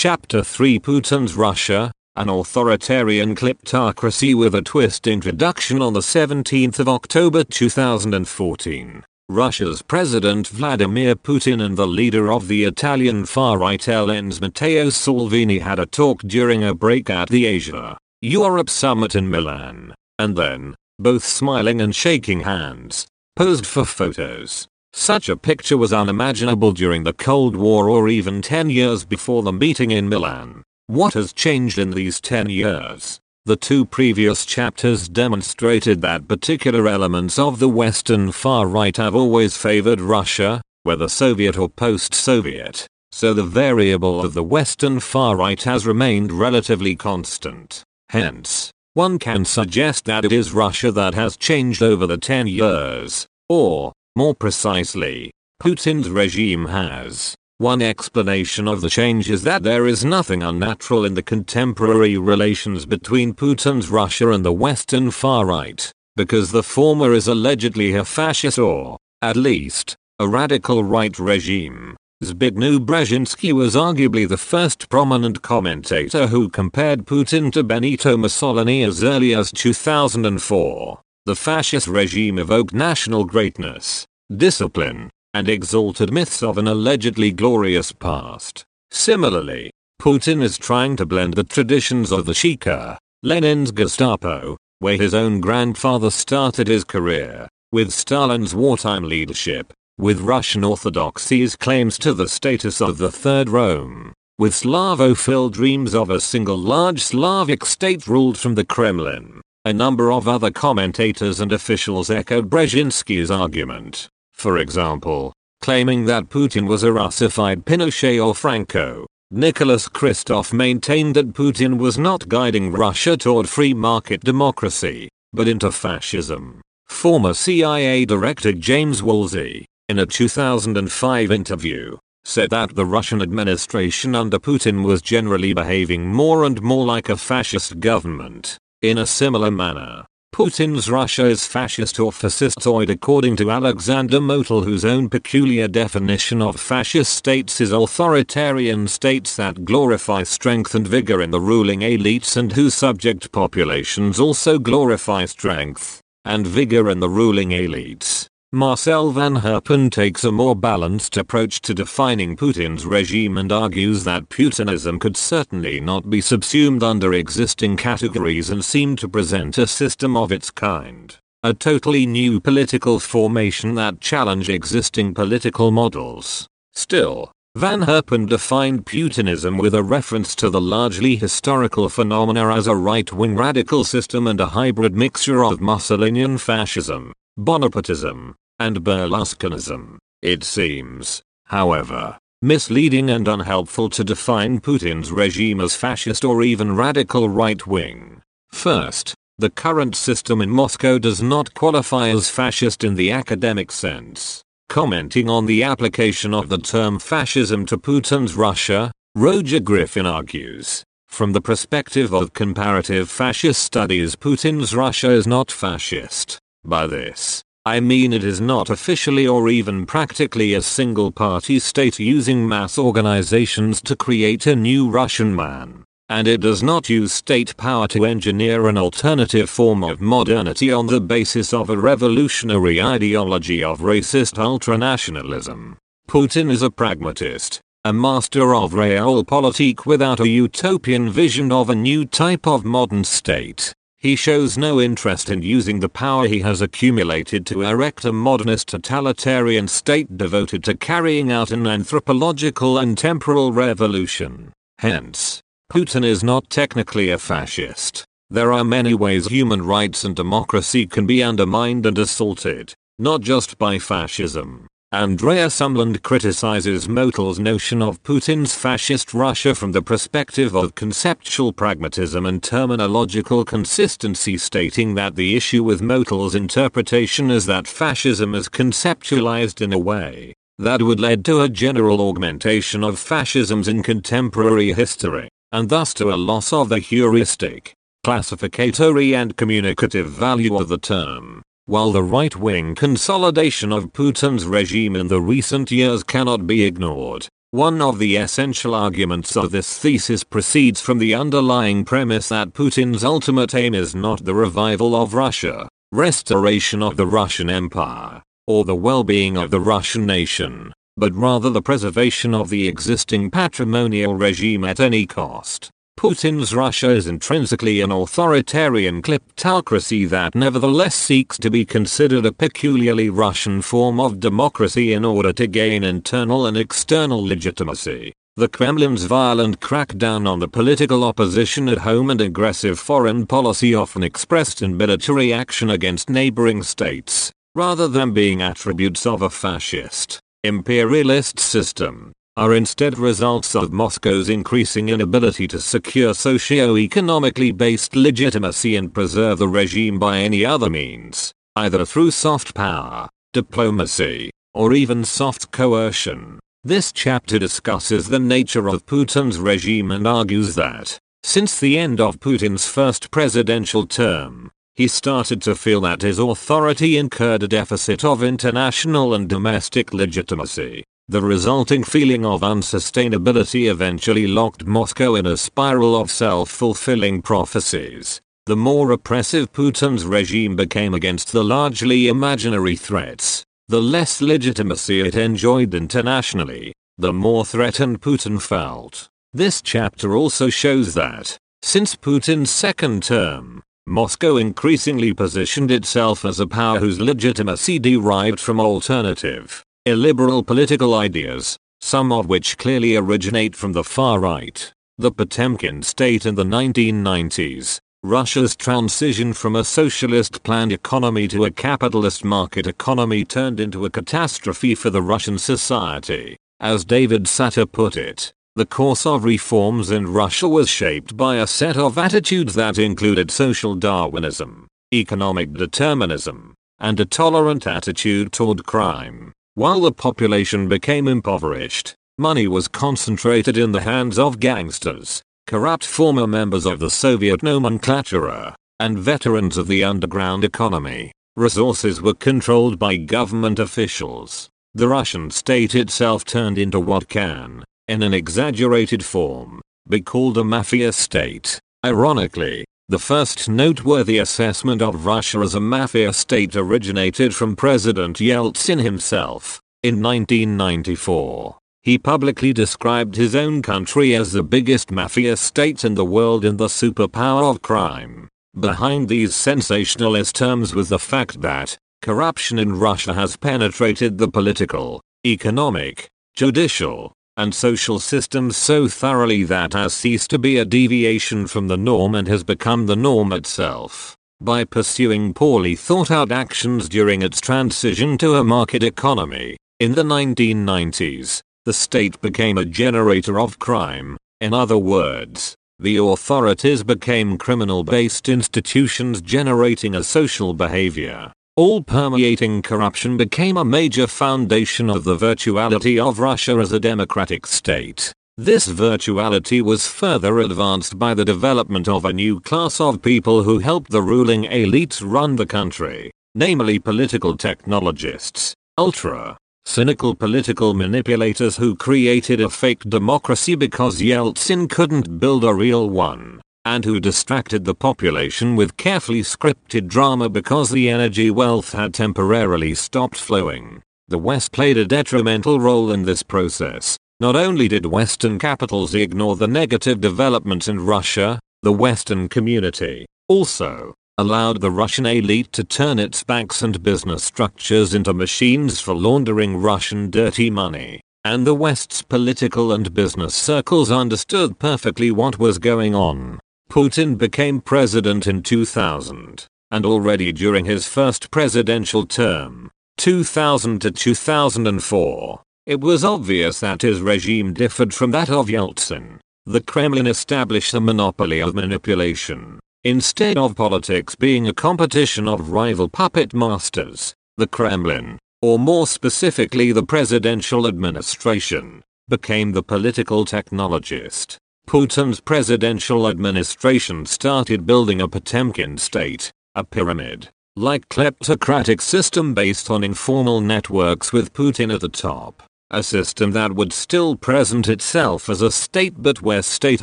Chapter 3 Putin's Russia, an authoritarian kleptocracy with a twist introduction on the 17th of October 2014. Russia's President Vladimir Putin and the leader of the Italian far-right LN's Matteo Salvini had a talk during a break at the Asia Europe summit in Milan, and then, both smiling and shaking hands, posed for photos. Such a picture was unimaginable during the Cold War or even 10 years before the meeting in Milan. What has changed in these 10 years? The two previous chapters demonstrated that particular elements of the Western far right have always favored Russia, whether Soviet or post-Soviet, so the variable of the Western far right has remained relatively constant. Hence, one can suggest that it is Russia that has changed over the 10 years, or, more precisely, Putin's regime has. One explanation of the change is that there is nothing unnatural in the contemporary relations between Putin's Russia and the Western far right, because the former is allegedly a fascist or, at least, a radical right regime. Zbigniew Brzezinski was arguably the first prominent commentator who compared Putin to Benito Mussolini as early as 2004. The fascist regime evoked national greatness, discipline, and exalted myths of an allegedly glorious past. Similarly, Putin is trying to blend the traditions of the Cheka, Lenin's Gestapo, where his own grandfather started his career, with Stalin's wartime leadership, with Russian Orthodoxy's claims to the status of the Third Rome, with Slavophile dreams of a single large Slavic state ruled from the Kremlin. A number of other commentators and officials echoed Brzezinski's argument. For example, claiming that Putin was a Russified Pinochet or Franco. Nicholas Kristof maintained that Putin was not guiding Russia toward free market democracy, but into fascism. Former CIA Director James Woolsey, in a 2005 interview, said that the Russian administration under Putin was generally behaving more and more like a fascist government. In a similar manner, Putin's Russia is fascist or fascistoid according to Alexander Motyl whose own peculiar definition of fascist states is authoritarian states that glorify strength and vigor in the ruling elites and whose subject populations also glorify strength and vigor in the ruling elites. Marcel van Herpen takes a more balanced approach to defining Putin's regime and argues that Putinism could certainly not be subsumed under existing categories and seem to present a system of its kind. A totally new political formation that challenge existing political models. Still, Van Herpen defined Putinism with a reference to the largely historical phenomena as a right-wing radical system and a hybrid mixture of Mussolinian fascism, Bonapartism, and Berlusconism. It seems, however, misleading and unhelpful to define Putin's regime as fascist or even radical right-wing. First, the current system in Moscow does not qualify as fascist in the academic sense. Commenting on the application of the term fascism to Putin's Russia, Roger Griffin argues, from the perspective of comparative fascist studies Putin's Russia is not fascist. By this, I mean it is not officially or even practically a single party state using mass organizations to create a new Russian man. And it does not use state power to engineer an alternative form of modernity on the basis of a revolutionary ideology of racist ultranationalism. Putin is a pragmatist, a master of realpolitik without a utopian vision of a new type of modern state. He shows no interest in using the power he has accumulated to erect a modernist totalitarian state devoted to carrying out an anthropological and temporal revolution. Hence, Putin is not technically a fascist. There are many ways human rights and democracy can be undermined and assaulted, not just by fascism. Andreas Umland criticizes Motyl's notion of Putin's fascist Russia from the perspective of conceptual pragmatism and terminological consistency stating that the issue with Motyl's interpretation is that fascism is conceptualized in a way that would lead to a general augmentation of fascisms in contemporary history, and thus to a loss of the heuristic, classificatory and communicative value of the term. While the right-wing consolidation of Putin's regime in the recent years cannot be ignored, One of the essential arguments of this thesis proceeds from the underlying premise that Putin's ultimate aim is not the revival of Russia, restoration of the Russian Empire, or the well-being of the Russian nation, but rather the preservation of the existing patrimonial regime at any cost. Putin's Russia is intrinsically an authoritarian kleptocracy that nevertheless seeks to be considered a peculiarly Russian form of democracy in order to gain internal and external legitimacy. The Kremlin's violent crackdown on the political opposition at home and aggressive foreign policy often expressed in military action against neighboring states, rather than being attributes of a fascist, imperialist system are instead results of Moscow's increasing inability to secure socio-economically based legitimacy and preserve the regime by any other means, either through soft power, diplomacy, or even soft coercion. This chapter discusses the nature of Putin's regime and argues that, since the end of Putin's first presidential term, he started to feel that his authority incurred a deficit of international and domestic legitimacy. The resulting feeling of unsustainability eventually locked Moscow in a spiral of self-fulfilling prophecies. The more oppressive Putin's regime became against the largely imaginary threats, the less legitimacy it enjoyed internationally, the more threatened Putin felt. This chapter also shows that, since Putin's second term, Moscow increasingly positioned itself as a power whose legitimacy derived from alternative, illiberal political ideas, some of which clearly originate from the far right. The Potemkin state in the 1990s, Russia's transition from a socialist planned economy to a capitalist market economy turned into a catastrophe for the Russian society. As David Satter put it, the course of reforms in Russia was shaped by a set of attitudes that included social Darwinism, economic determinism, and a tolerant attitude toward crime. While the population became impoverished, money was concentrated in the hands of gangsters, corrupt former members of the Soviet nomenclatura, and veterans of the underground economy. Resources were controlled by government officials. The Russian state itself turned into what can, in an exaggerated form, be called a mafia state. Ironically, the first noteworthy assessment of Russia as a mafia state originated from President Yeltsin himself. In 1994, he publicly described his own country as the biggest mafia state in the world and the superpower of crime. Behind these sensationalist terms was the fact that corruption in Russia has penetrated the political, economic, judicial, and social systems so thoroughly that has ceased to be a deviation from the norm and has become the norm itself. By pursuing poorly thought out actions during its transition to a market economy, in the 1990s, the state became a generator of crime. In other words, the authorities became criminal based institutions generating a social behavior all permeating corruption became a major foundation of the virtuality of Russia as a democratic state. This virtuality was further advanced by the development of a new class of people who helped the ruling elites run the country, namely political technologists, ultra, cynical political manipulators who created a fake democracy because Yeltsin couldn't build a real one and who distracted the population with carefully scripted drama because the energy wealth had temporarily stopped flowing. The West played a detrimental role in this process. Not only did Western capitals ignore the negative developments in Russia, the Western community also allowed the Russian elite to turn its banks and business structures into machines for laundering Russian dirty money. And the West's political and business circles understood perfectly what was going on. Putin became president in 2000, and already during his first presidential term, 2000 to 2004, it was obvious that his regime differed from that of Yeltsin. The Kremlin established a monopoly of manipulation. Instead of politics being a competition of rival puppet masters, the Kremlin, or more specifically the presidential administration, became the political technologist. Putin's presidential administration started building a Potemkin state, a pyramid, like kleptocratic system based on informal networks with Putin at the top. a system that would still present itself as a state but where state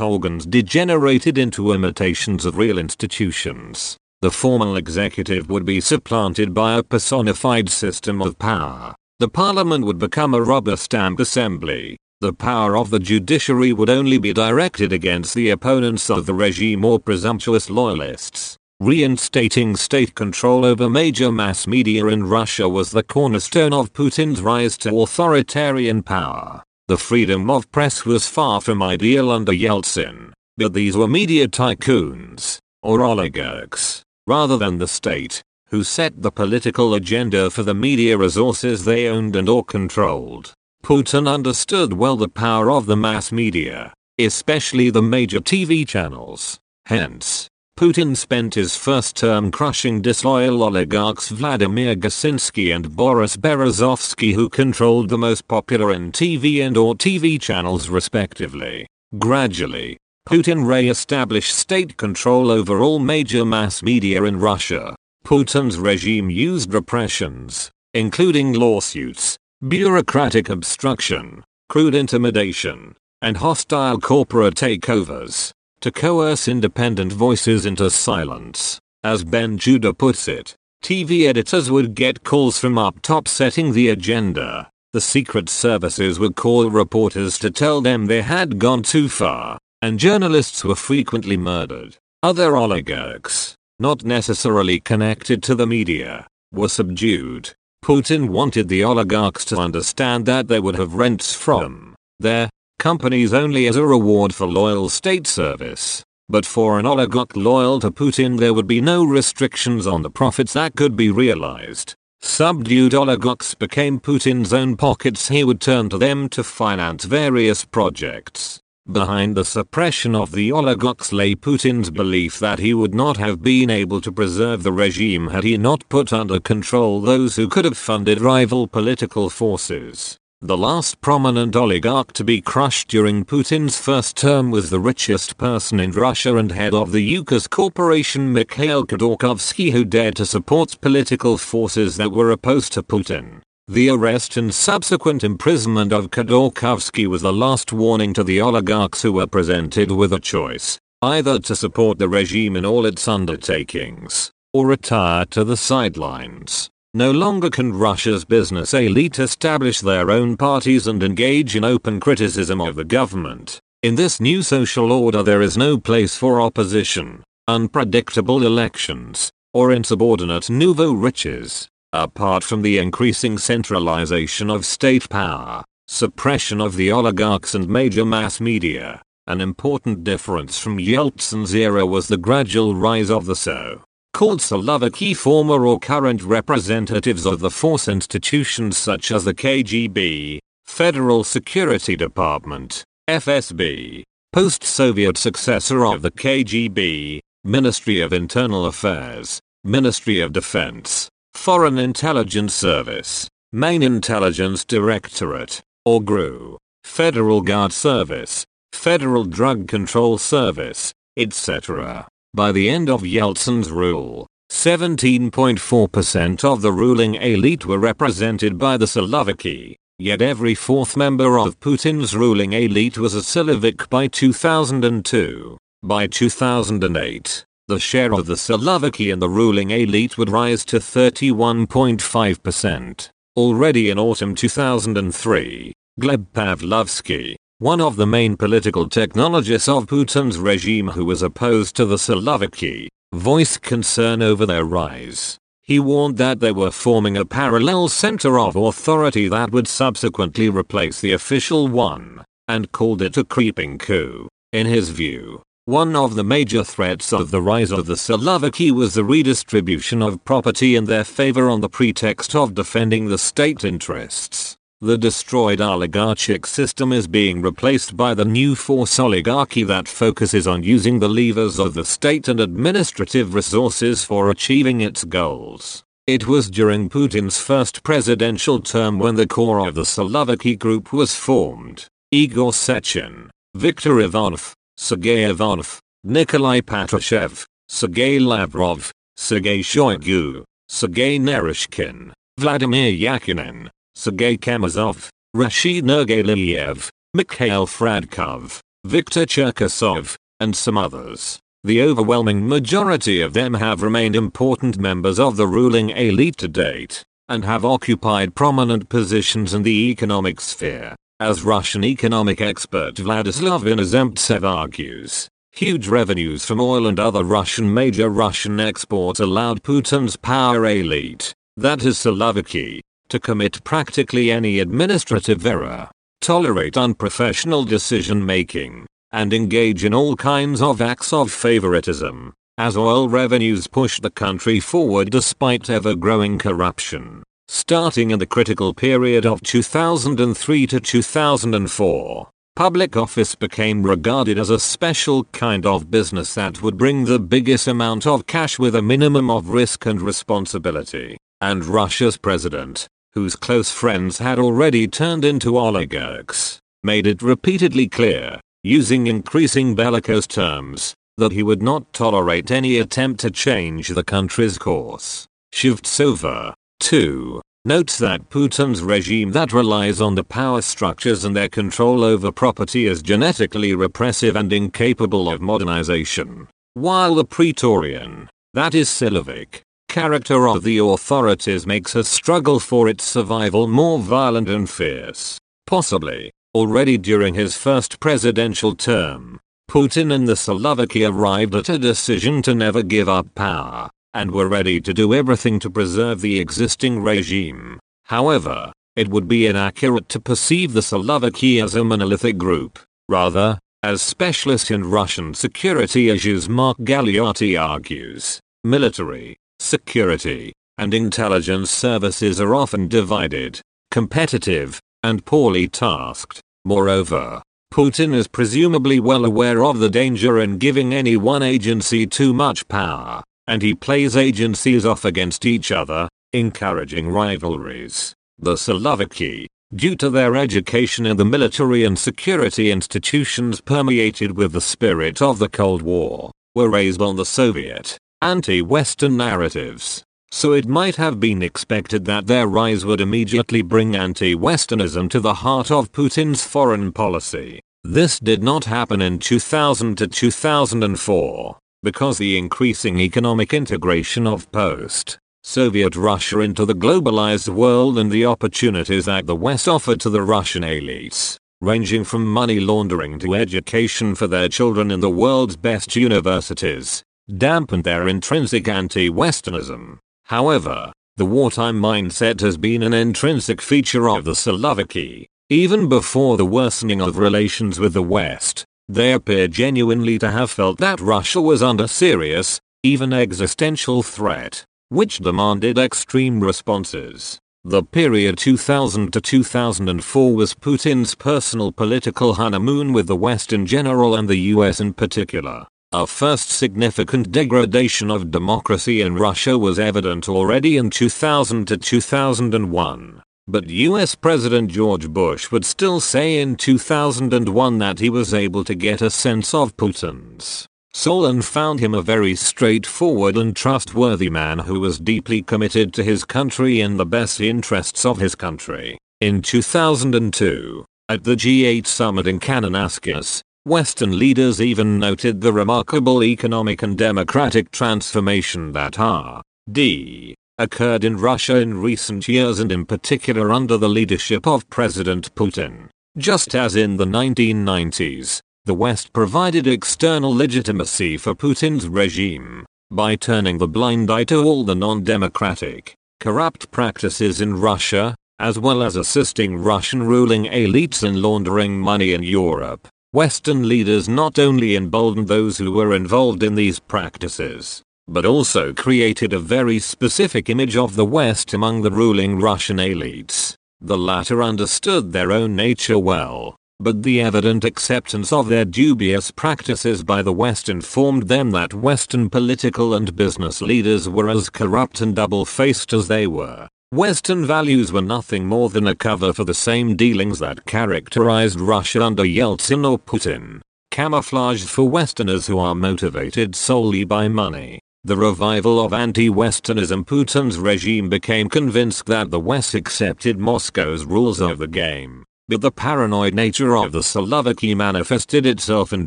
organs degenerated into imitations of real institutions. The formal executive would be supplanted by a personified system of power. The parliament would become a rubber stamp assembly. The power of the judiciary would only be directed against the opponents of the regime or presumptuous loyalists. Reinstating state control over major mass media in Russia was the cornerstone of Putin's rise to authoritarian power. The freedom of press was far from ideal under Yeltsin, but these were media tycoons, or oligarchs, rather than the state, who set the political agenda for the media resources they owned and or controlled. Putin understood well the power of the mass media, especially the major TV channels. Hence, Putin spent his first term crushing disloyal oligarchs Vladimir Gusinsky and Boris Berezovsky who controlled the most popular NTV and or TV channels respectively. Gradually, Putin re-established state control over all major mass media in Russia. Putin's regime used repressions, including lawsuits, bureaucratic obstruction, crude intimidation, and hostile corporate takeovers to coerce independent voices into silence. As Ben Judah puts it, TV editors would get calls from up top setting the agenda. The secret services would call reporters to tell them they had gone too far, and journalists were frequently murdered. Other oligarchs, not necessarily connected to the media, were subdued. Putin wanted the oligarchs to understand that they would have rents from their companies only as a reward for loyal state service. But for an oligarch loyal to Putin there would be no restrictions on the profits that could be realized. Subdued oligarchs became Putin's own pockets he would turn to them to finance various projects. Behind the suppression of the oligarchs lay Putin's belief that he would not have been able to preserve the regime had he not put under control those who could have funded rival political forces. The last prominent oligarch to be crushed during Putin's first term was the richest person in Russia and head of the Yukos Corporation Mikhail Khodorkovsky who dared to support political forces that were opposed to Putin. The arrest and subsequent imprisonment of Khodorkovsky was the last warning to the oligarchs who were presented with a choice, either to support the regime in all its undertakings, or retire to the sidelines. No longer can Russia's business elite establish their own parties and engage in open criticism of the government. In this new social order there is no place for opposition, unpredictable elections, or insubordinate nouveau riches, apart from the increasing centralization of state power, suppression of the oligarchs and major mass media. An important difference from Yeltsin's era was the gradual rise of the so called Siloviki former or current representatives of the force institutions such as the KGB, Federal Security Department, FSB, post-Soviet successor of the KGB, Ministry of Internal Affairs, Ministry of Defense, Foreign Intelligence Service, Main Intelligence Directorate, or GRU, Federal Guard Service, Federal Drug Control Service, etc. By the end of Yeltsin's rule, 17.4% of the ruling elite were represented by the Siloviki, yet every fourth member of Putin's ruling elite was a Silovik by 2002. By 2008, the share of the Siloviki in the ruling elite would rise to 31.5%. Already in autumn 2003, Gleb Pavlovsky, one of the main political technologists of Putin's regime who was opposed to the Siloviki, voiced concern over their rise. He warned that they were forming a parallel center of authority that would subsequently replace the official one, and called it a creeping coup. In his view, one of the major threats of the rise of the Siloviki was the redistribution of property in their favor on the pretext of defending the state interests. The destroyed oligarchic system is being replaced by the new force oligarchy that focuses on using the levers of the state and administrative resources for achieving its goals. It was during Putin's first presidential term when the core of the Siloviki group was formed. Igor Sechin, Viktor Ivanov, Sergei Ivanov, Nikolai Patrushev, Sergei Lavrov, Sergei Shoigu, Sergei Naryshkin, Vladimir Yakunin, Sergei Chemezov, Rashid Nurgaliev, Mikhail Fradkov, Viktor Cherkesov, and some others. The overwhelming majority of them have remained important members of the ruling elite to date, and have occupied prominent positions in the economic sphere. As Russian economic expert Vladislav Inozemtsev argues, huge revenues from oil and other Russian major Russian exports allowed Putin's power elite, that is Siloviki, to commit practically any administrative error, tolerate unprofessional decision making, and engage in all kinds of acts of favoritism, as oil revenues pushed the country forward despite ever-growing corruption. Starting in the critical period of 2003 to 2004, public office became regarded as a special kind of business that would bring the biggest amount of cash with a minimum of risk and responsibility. And Russia's president, whose close friends had already turned into oligarchs, made it repeatedly clear, using increasing bellicose terms, that he would not tolerate any attempt to change the country's course. Shevtsova, 2, notes that Putin's regime that relies on the power structures and their control over property is genetically repressive and incapable of modernization, while the Praetorian, that is Silovik, character of the authorities makes a struggle for its survival more violent and fierce. Possibly, already during his first presidential term, Putin and the Siloviki arrived at a decision to never give up power, and were ready to do everything to preserve the existing regime. However, it would be inaccurate to perceive the Siloviki as a monolithic group. Rather, as specialist in Russian security issues Mark Galeotti argues, military, security, and intelligence services are often divided, competitive, and poorly tasked. Moreover, Putin is presumably well aware of the danger in giving any one agency too much power, and he plays agencies off against each other, encouraging rivalries. The Siloviki, due to their education in the military and security institutions permeated with the spirit of the Cold War, were raised on the Soviet, anti-Western narratives. So it might have been expected that their rise would immediately bring anti-Westernism to the heart of Putin's foreign policy. This did not happen in 2000 to 2004, because the increasing economic integration of post-Soviet Russia into the globalized world and the opportunities that the West offered to the Russian elites, ranging from money laundering to education for their children in the world's best universities, dampened their intrinsic anti-Westernism. However, the wartime mindset has been an intrinsic feature of the Siloviki. Even before the worsening of relations with the West, they appear genuinely to have felt that Russia was under serious, even existential threat, which demanded extreme responses. The period 2000 to 2004 was Putin's personal political honeymoon with the West in general and the US in particular. A first significant degradation of democracy in Russia was evident already in 2000 to 2001. But US President George Bush would still say in 2001 that he was able to get a sense of Putin's soul and found him a very straightforward and trustworthy man who was deeply committed to his country and the best interests of his country. In 2002, at the G8 summit in Kananaskis, Western leaders even noted the remarkable economic and democratic transformation that R.D. occurred in Russia in recent years and in particular under the leadership of President Putin. Just as in the 1990s, the West provided external legitimacy for Putin's regime by turning the blind eye to all the non-democratic, corrupt practices in Russia, as well as assisting Russian ruling elites in laundering money in Europe. Western leaders not only emboldened those who were involved in these practices, but also created a very specific image of the West among the ruling Russian elites. The latter understood their own nature well, but the evident acceptance of their dubious practices by the West informed them that Western political and business leaders were as corrupt and double-faced as they were. Western values were nothing more than a cover for the same dealings that characterized Russia under Yeltsin or Putin, camouflaged for Westerners who are motivated solely by money. The revival of anti-Westernism Putin's regime became convinced that the West accepted Moscow's rules of the game, but the paranoid nature of the Siloviki manifested itself in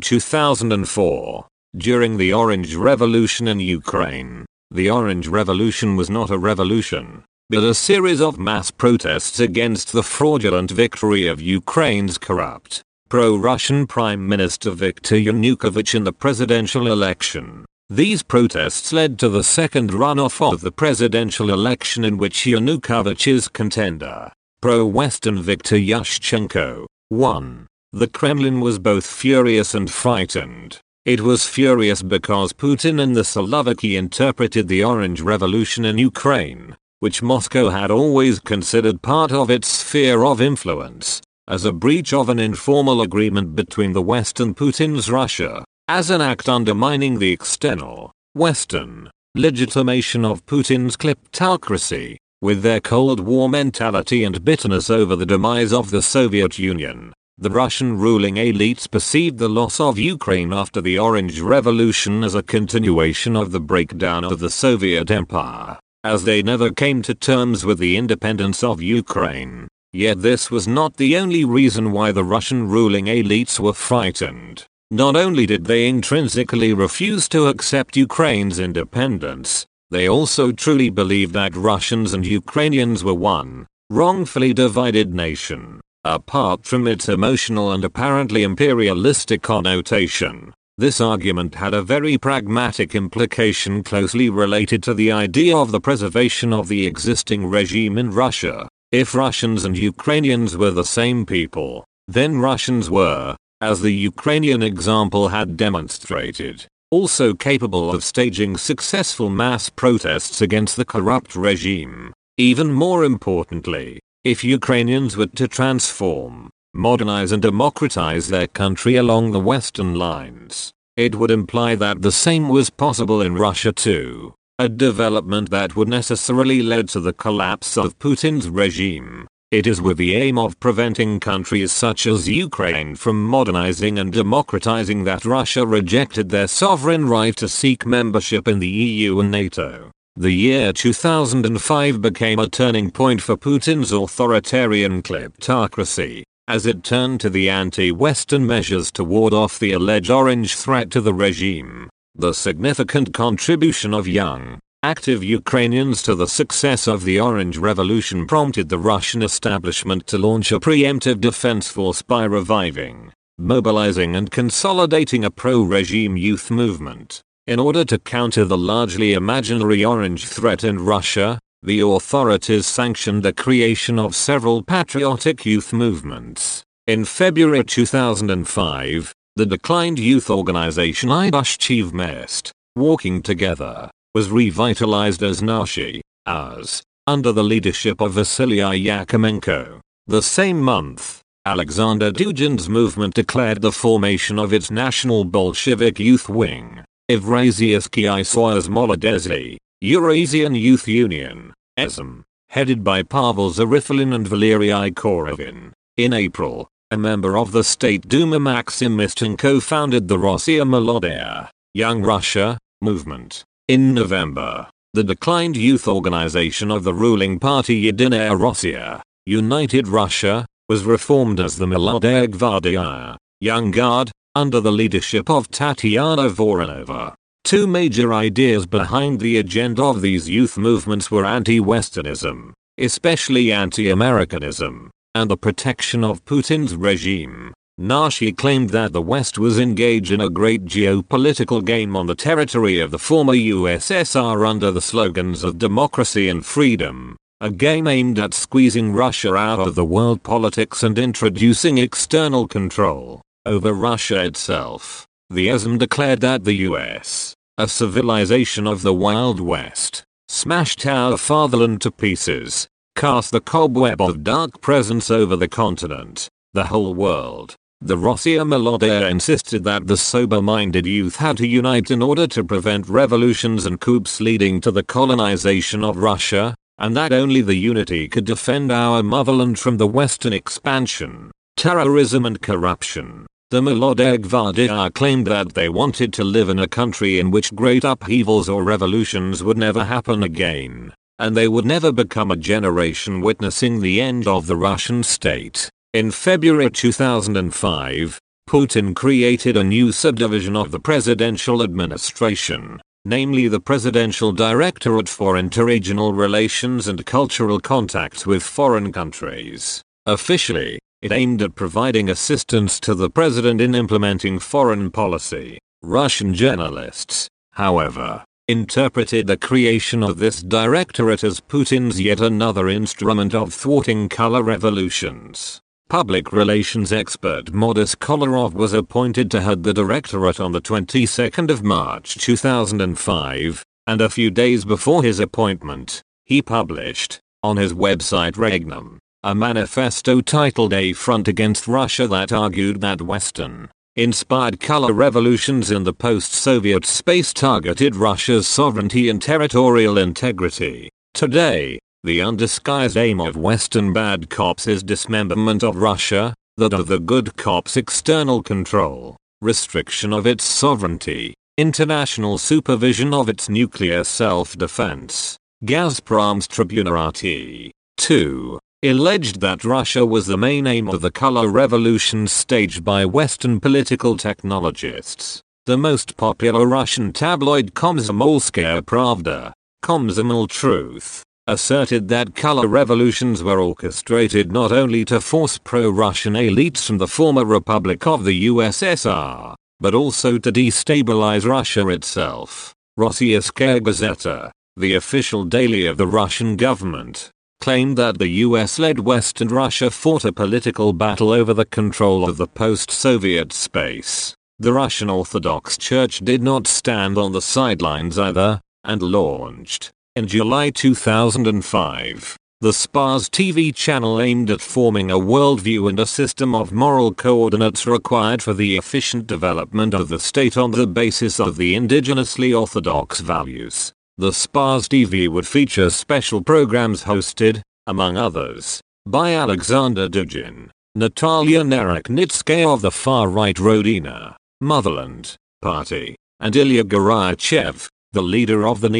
2004, during the Orange Revolution in Ukraine. The Orange Revolution was not a revolution, but a series of mass protests against the fraudulent victory of Ukraine's corrupt, pro-Russian Prime Minister Viktor Yanukovych in the presidential election. These protests led to the second runoff of the presidential election in which Yanukovych's contender, pro-Western Viktor Yushchenko, won. The Kremlin was both furious and frightened. It was furious because Putin and the Siloviki interpreted the Orange Revolution in Ukraine, which Moscow had always considered part of its sphere of influence, as a breach of an informal agreement between the West and Putin's Russia, as an act undermining the external, Western, legitimation of Putin's kleptocracy, with their Cold War mentality and bitterness over the demise of the Soviet Union. The Russian ruling elites perceived the loss of Ukraine after the Orange Revolution as a continuation of the breakdown of the Soviet Empire, as they never came to terms with the independence of Ukraine. Yet this was not the only reason why the Russian ruling elites were frightened. Not only did they intrinsically refuse to accept Ukraine's independence, they also truly believed that Russians and Ukrainians were one, wrongfully divided nation. Apart from its emotional and apparently imperialistic connotation, this argument had a very pragmatic implication closely related to the idea of the preservation of the existing regime in Russia. If Russians and Ukrainians were the same people, then Russians were, as the Ukrainian example had demonstrated, also capable of staging successful mass protests against the corrupt regime. Even more importantly, if Ukrainians were to transform, modernize and democratize their country along the Western lines, it would imply that the same was possible in Russia too. A development that would necessarily lead to the collapse of Putin's regime. It is with the aim of preventing countries such as Ukraine from modernizing and democratizing that Russia rejected their sovereign right to seek membership in the EU and NATO. The year 2005 became a turning point for Putin's authoritarian kleptocracy, as it turned to the anti-Western measures to ward off the alleged orange threat to the regime. The significant contribution of young, active Ukrainians to the success of the Orange Revolution prompted the Russian establishment to launch a preemptive defense force by reviving, mobilizing and consolidating a pro-regime youth movement. In order to counter the largely imaginary orange threat in Russia, the authorities sanctioned the creation of several patriotic youth movements. In February 2005, the declined youth organization Idyushchi Mest, Walking Together, was revitalized as Nashi, as, under the leadership of Vasily Yakimenko. The same month, Alexander Dugin's movement declared the formation of its National Bolshevik Youth Wing. Evrasiaskaya Soyuz Molodezi, Eurasian Youth Union, ESM, headed by Pavel Zarifullin and Valery Korovin. In April, a member of the State Duma Maxim Mischenko founded the Rossiya Molodaya, Young Russia, movement. In November, the declined youth organization of the ruling party Yedinaya Rossiya, United Russia, was reformed as the Molodaya Gvardia, Young Guard, under the leadership of Tatiana Voronova. Two major ideas behind the agenda of these youth movements were anti-Westernism, especially anti-Americanism, and the protection of Putin's regime. Nashi claimed that the West was engaged in a great geopolitical game on the territory of the former USSR under the slogans of democracy and freedom, a game aimed at squeezing Russia out of the world politics and introducing external control over Russia itself. The ESM declared that the US, a civilization of the Wild West, smashed our fatherland to pieces, cast the cobweb of dark presence over the continent, the whole world. The Rossiya Molodaya insisted that the sober-minded youth had to unite in order to prevent revolutions and coups leading to the colonization of Russia, and that only the unity could defend our motherland from the western expansion, terrorism and corruption. The Gvardia claimed that they wanted to live in a country in which great upheavals or revolutions would never happen again, and they would never become a generation witnessing the end of the Russian state. In February 2005, Putin created a new subdivision of the presidential administration, namely the Presidential Directorate for Interregional Relations and Cultural Contacts with Foreign Countries. Officially, it aimed at providing assistance to the president in implementing foreign policy. Russian journalists, however, interpreted the creation of this directorate as Putin's yet another instrument of thwarting color revolutions. Public relations expert Modest Kolerov was appointed to head the directorate on the 22nd of March 2005, and a few days before his appointment, he published, on his website Regnum, a manifesto titled A Front Against Russia that argued that Western inspired color revolutions in the post-Soviet space targeted Russia's sovereignty and territorial integrity. Today, the undisguised aim of Western bad cops is dismemberment of Russia, that of the good cops external control, restriction of its sovereignty, international supervision of its nuclear self-defense. Gazprom's Tribunarati. 2 alleged that Russia was the main aim of the color revolution staged by Western political technologists. The most popular Russian tabloid Komsomolskaya Pravda, Komsomol Truth, asserted that color revolutions were orchestrated not only to force pro-Russian elites from the former Republic of the USSR, but also to destabilize Russia itself. Rossiyskaya Gazeta, the official daily of the Russian government, claimed that the US-led West and Russia fought a political battle over the control of the post-Soviet space. The Russian Orthodox Church did not stand on the sidelines either, and launched, in July 2005, the Spas TV channel aimed at forming a worldview and a system of moral coordinates required for the efficient development of the state on the basis of the indigenously orthodox values. The Spas TV would feature special programs hosted, among others, by Alexander Dugin, Natalia Narochnitskaya of the far-right Rodina, Motherland, Party, and Ilya Goryachev, the leader of the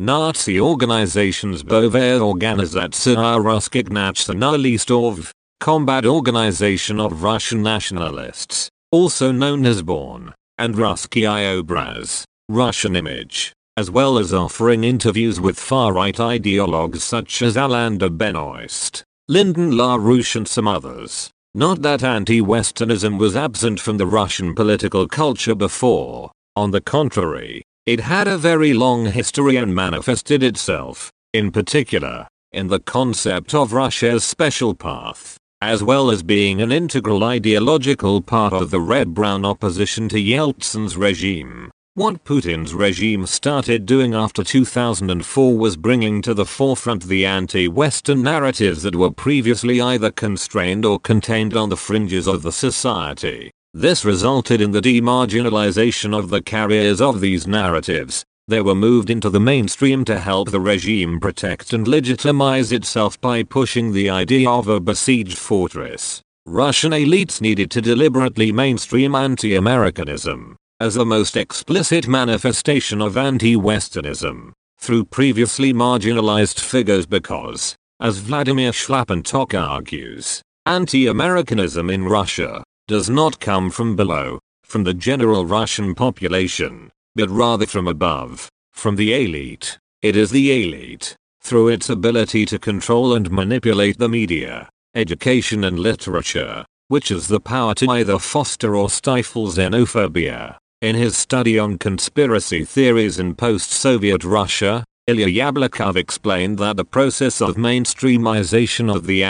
neo-Nazi organizations Bovaya Organizatsiya Ruskik Nationalistov, combat organization of Russian nationalists, also known as Born, and Ruski Obraz, Russian Image as well as offering interviews with far-right ideologues such as Alain de Benoist, Lyndon LaRouche and some others. Not that anti-Westernism was absent from the Russian political culture before, on the contrary, it had a very long history and manifested itself, in particular, in the concept of Russia's special path, as well as being an integral ideological part of the red-brown opposition to Yeltsin's regime. What Putin's regime started doing after 2004 was bringing to the forefront the anti-Western narratives that were previously either constrained or contained on the fringes of the society. This resulted in the demarginalization of the carriers of these narratives. They were moved into the mainstream to help the regime protect and legitimize itself by pushing the idea of a besieged fortress. Russian elites needed to deliberately mainstream anti-Americanism as the most explicit manifestation of anti-Westernism, through previously marginalized figures because, as Vladimir Shlapentok argues, anti-Americanism in Russia does not come from below, from the general Russian population, but rather from above, from the elite. It is the elite, through its ability to control and manipulate the media, education and literature, which has the power to either foster or stifle xenophobia, in his study on conspiracy theories in post-Soviet Russia, Ilya Yablokov explained that the process of mainstreamization of the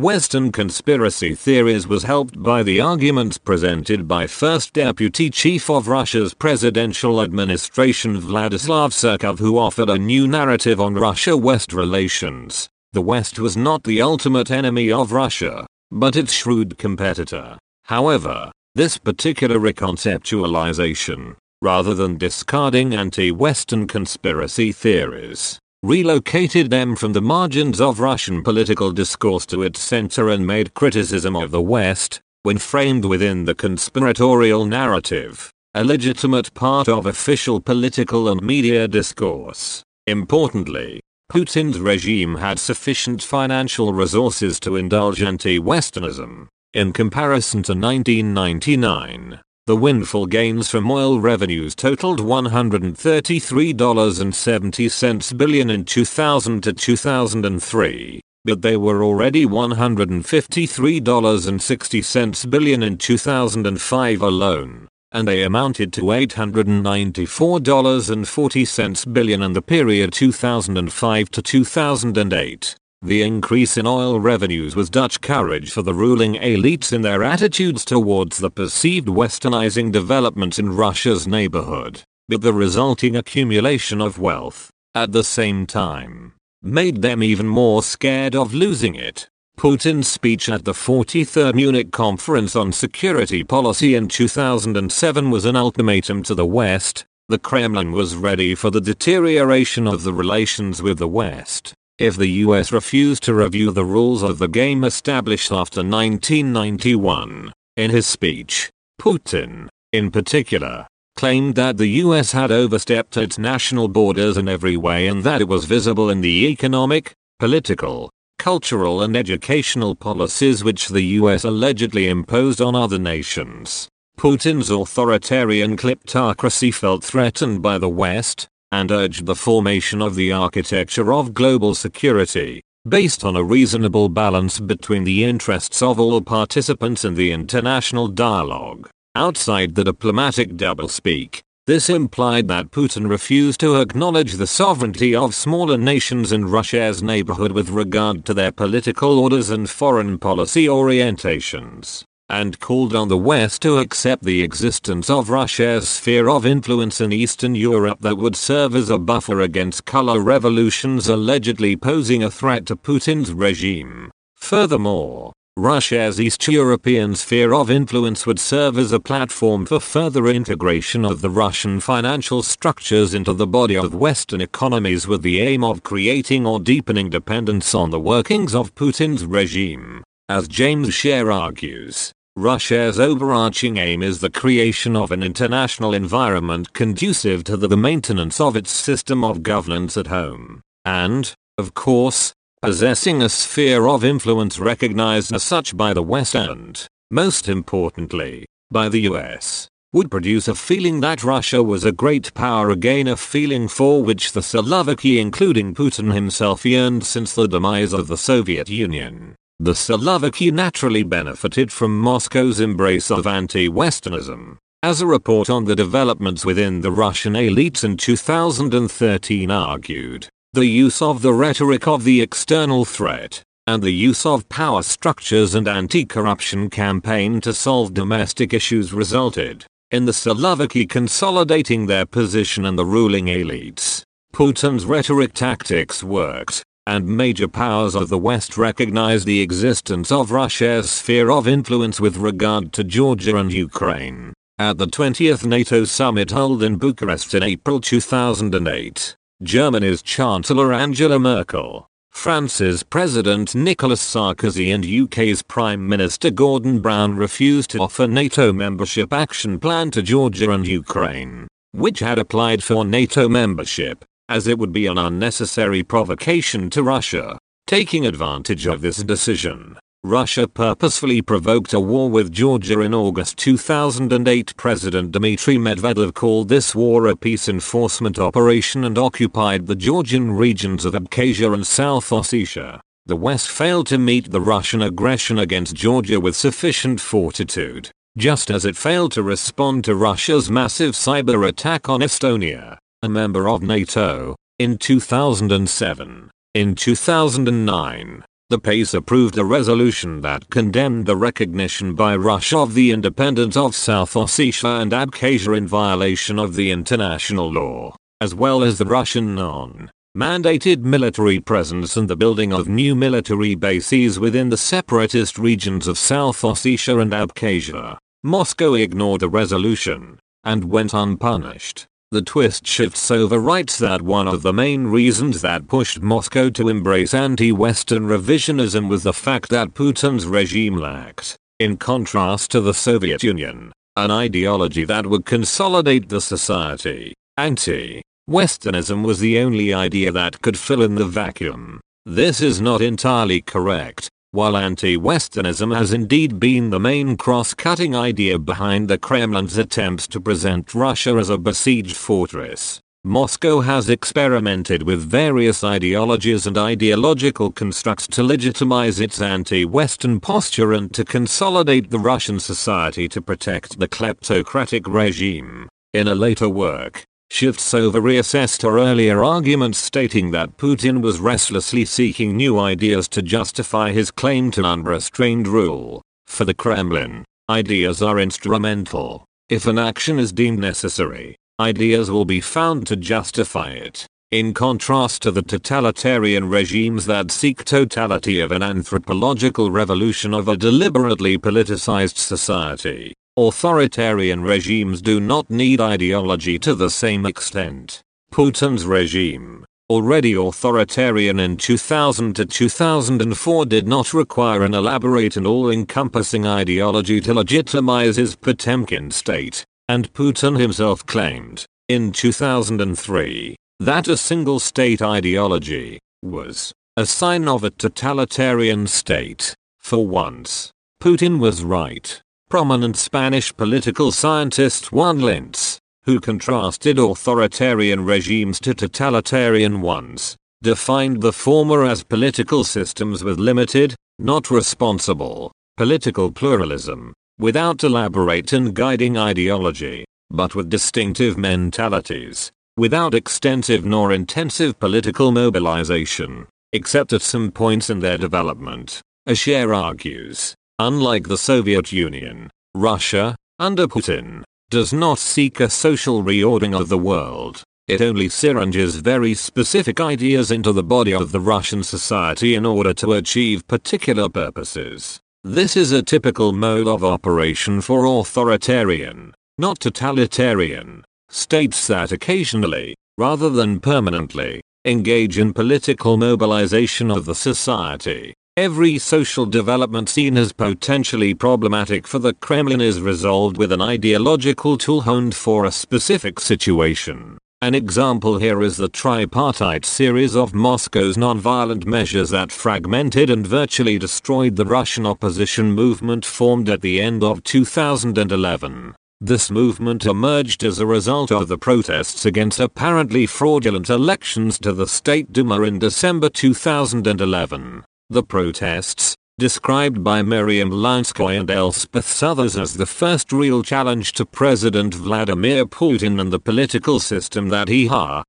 anti-Western conspiracy theories was helped by the arguments presented by First Deputy Chief of Russia's presidential administration Vladislav Surkov who offered a new narrative on Russia-West relations. The West was not the ultimate enemy of Russia, but its shrewd competitor. However, this particular reconceptualization, rather than discarding anti-Western conspiracy theories, relocated them from the margins of Russian political discourse to its center and made criticism of the West, when framed within the conspiratorial narrative, a legitimate part of official political and media discourse. Importantly, Putin's regime had sufficient financial resources to indulge anti-Westernism. In comparison to 1999, the windfall gains from oil revenues totaled $133.70 billion in 2000 to 2003, but they were already $153.60 billion in 2005 alone and they amounted to $894.40 billion in the period 2005 to 2008. The increase in oil revenues was Dutch courage for the ruling elites in their attitudes towards the perceived westernizing developments in Russia's neighborhood, but the resulting accumulation of wealth, at the same time, made them even more scared of losing it. Putin's speech at the 43rd Munich Conference on Security Policy in 2007 was an ultimatum to the West. The Kremlin was ready for the deterioration of the relations with the West. If the US refused to review the rules of the game established after 1991, in his speech, Putin, in particular, claimed that the US had overstepped its national borders in every way and that it was visible in the economic, political, cultural and educational policies which the US allegedly imposed on other nations. Putin's authoritarian kleptocracy felt threatened by the West, and urged the formation of the architecture of global security, based on a reasonable balance between the interests of all participants in the international dialogue. Outside the diplomatic doublespeak, this implied that Putin refused to acknowledge the sovereignty of smaller nations in Russia's neighborhood with regard to their political orders and foreign policy orientations, and called on the West to accept the existence of Russia's sphere of influence in Eastern Europe that would serve as a buffer against color revolutions allegedly posing a threat to Putin's regime. Furthermore, Russia's East European sphere of influence would serve as a platform for further integration of the Russian financial structures into the body of Western economies with the aim of creating or deepening dependence on the workings of Putin's regime. As James Sherr argues, Russia's overarching aim is the creation of an international environment conducive to the maintenance of its system of governance at home, and, of course, possessing a sphere of influence recognized as such by the West and, most importantly, by the US, would produce a feeling that Russia was a great power again a feeling for which the Siloviki including Putin himself yearned since the demise of the Soviet Union. The Siloviki naturally benefited from Moscow's embrace of anti-Westernism. As a report on the developments within the Russian elites in 2013 argued, the use of the rhetoric of the external threat, and the use of power structures and anti-corruption campaign to solve domestic issues resulted in the Siloviki consolidating their position and the ruling elites. Putin's rhetoric tactics worked, and major powers of the West recognize the existence of Russia's sphere of influence with regard to Georgia and Ukraine. At the 20th NATO summit held in Bucharest in April 2008, Germany's Chancellor Angela Merkel, France's President Nicolas Sarkozy and UK's Prime Minister Gordon Brown refused to offer NATO membership action plan to Georgia and Ukraine, which had applied for NATO membership, as it would be an unnecessary provocation to Russia. Taking advantage of this decision, Russia purposefully provoked a war with Georgia in August 2008. President Dmitry Medvedev called this war a peace enforcement operation and occupied the Georgian regions of Abkhazia and South Ossetia. The West failed to meet the Russian aggression against Georgia with sufficient fortitude, just as it failed to respond to Russia's massive cyber attack on Estonia, a member of NATO, in 2007. In 2009, the PACE approved a resolution that condemned the recognition by Russia of the independence of South Ossetia and Abkhazia in violation of the international law, as well as the Russian non-mandated military presence and the building of new military bases within the separatist regions of South Ossetia and Abkhazia. Moscow ignored the resolution and went unpunished. The twist Shevtsova writes that one of the main reasons that pushed Moscow to embrace anti-Western revisionism was the fact that Putin's regime lacked in contrast to the Soviet Union, an ideology that would consolidate the society. Anti-Westernism was the only idea that could fill in the vacuum. This is not entirely correct. While anti-Westernism has indeed been the main cross-cutting idea behind the Kremlin's attempts to present Russia as a besieged fortress, Moscow has experimented with various ideologies and ideological constructs to legitimize its anti-Western posture and to consolidate the Russian society to protect the kleptocratic regime. In a later work, Shevtsova reassessed her earlier arguments stating that Putin was restlessly seeking new ideas to justify his claim to unrestrained rule. For the Kremlin, ideas are instrumental. If an action is deemed necessary, ideas will be found to justify it. In contrast to the totalitarian regimes that seek totality of an anthropological revolution of a deliberately politicized society, Authoritarian regimes do not need ideology to the same extent. Putin's regime, already authoritarian in 2000 to 2004 did not require an elaborate and all-encompassing ideology to legitimize his Potemkin state, and Putin himself claimed, in 2003, that a single-state ideology was a sign of a totalitarian state. For once, Putin was right prominent Spanish political scientist Juan Linz, who contrasted authoritarian regimes to totalitarian ones, defined the former as political systems with limited, not responsible, political pluralism, without elaborate and guiding ideology, but with distinctive mentalities, without extensive nor intensive political mobilization, except at some points in their development. As Sherr argues, Unlike the Soviet Union, Russia, under Putin, does not seek a social reordering of the world. It only syringes very specific ideas into the body of the Russian society in order to achieve particular purposes. This is a typical mode of operation for authoritarian, not totalitarian, states that occasionally, rather than permanently, engage in political mobilization of the society. Every social development seen as potentially problematic for the Kremlin is resolved with an ideological tool honed for a specific situation. An example here is the tripartite series of Moscow's nonviolent measures that fragmented and virtually destroyed the Russian opposition movement formed at the end of 2011. This movement emerged as a result of the protests against apparently fraudulent elections to the State Duma in December 2011. The protests, described by Miriam Lanskoy and Elspeth Suthers as the first real challenge to President Vladimir Putin and the political system that he had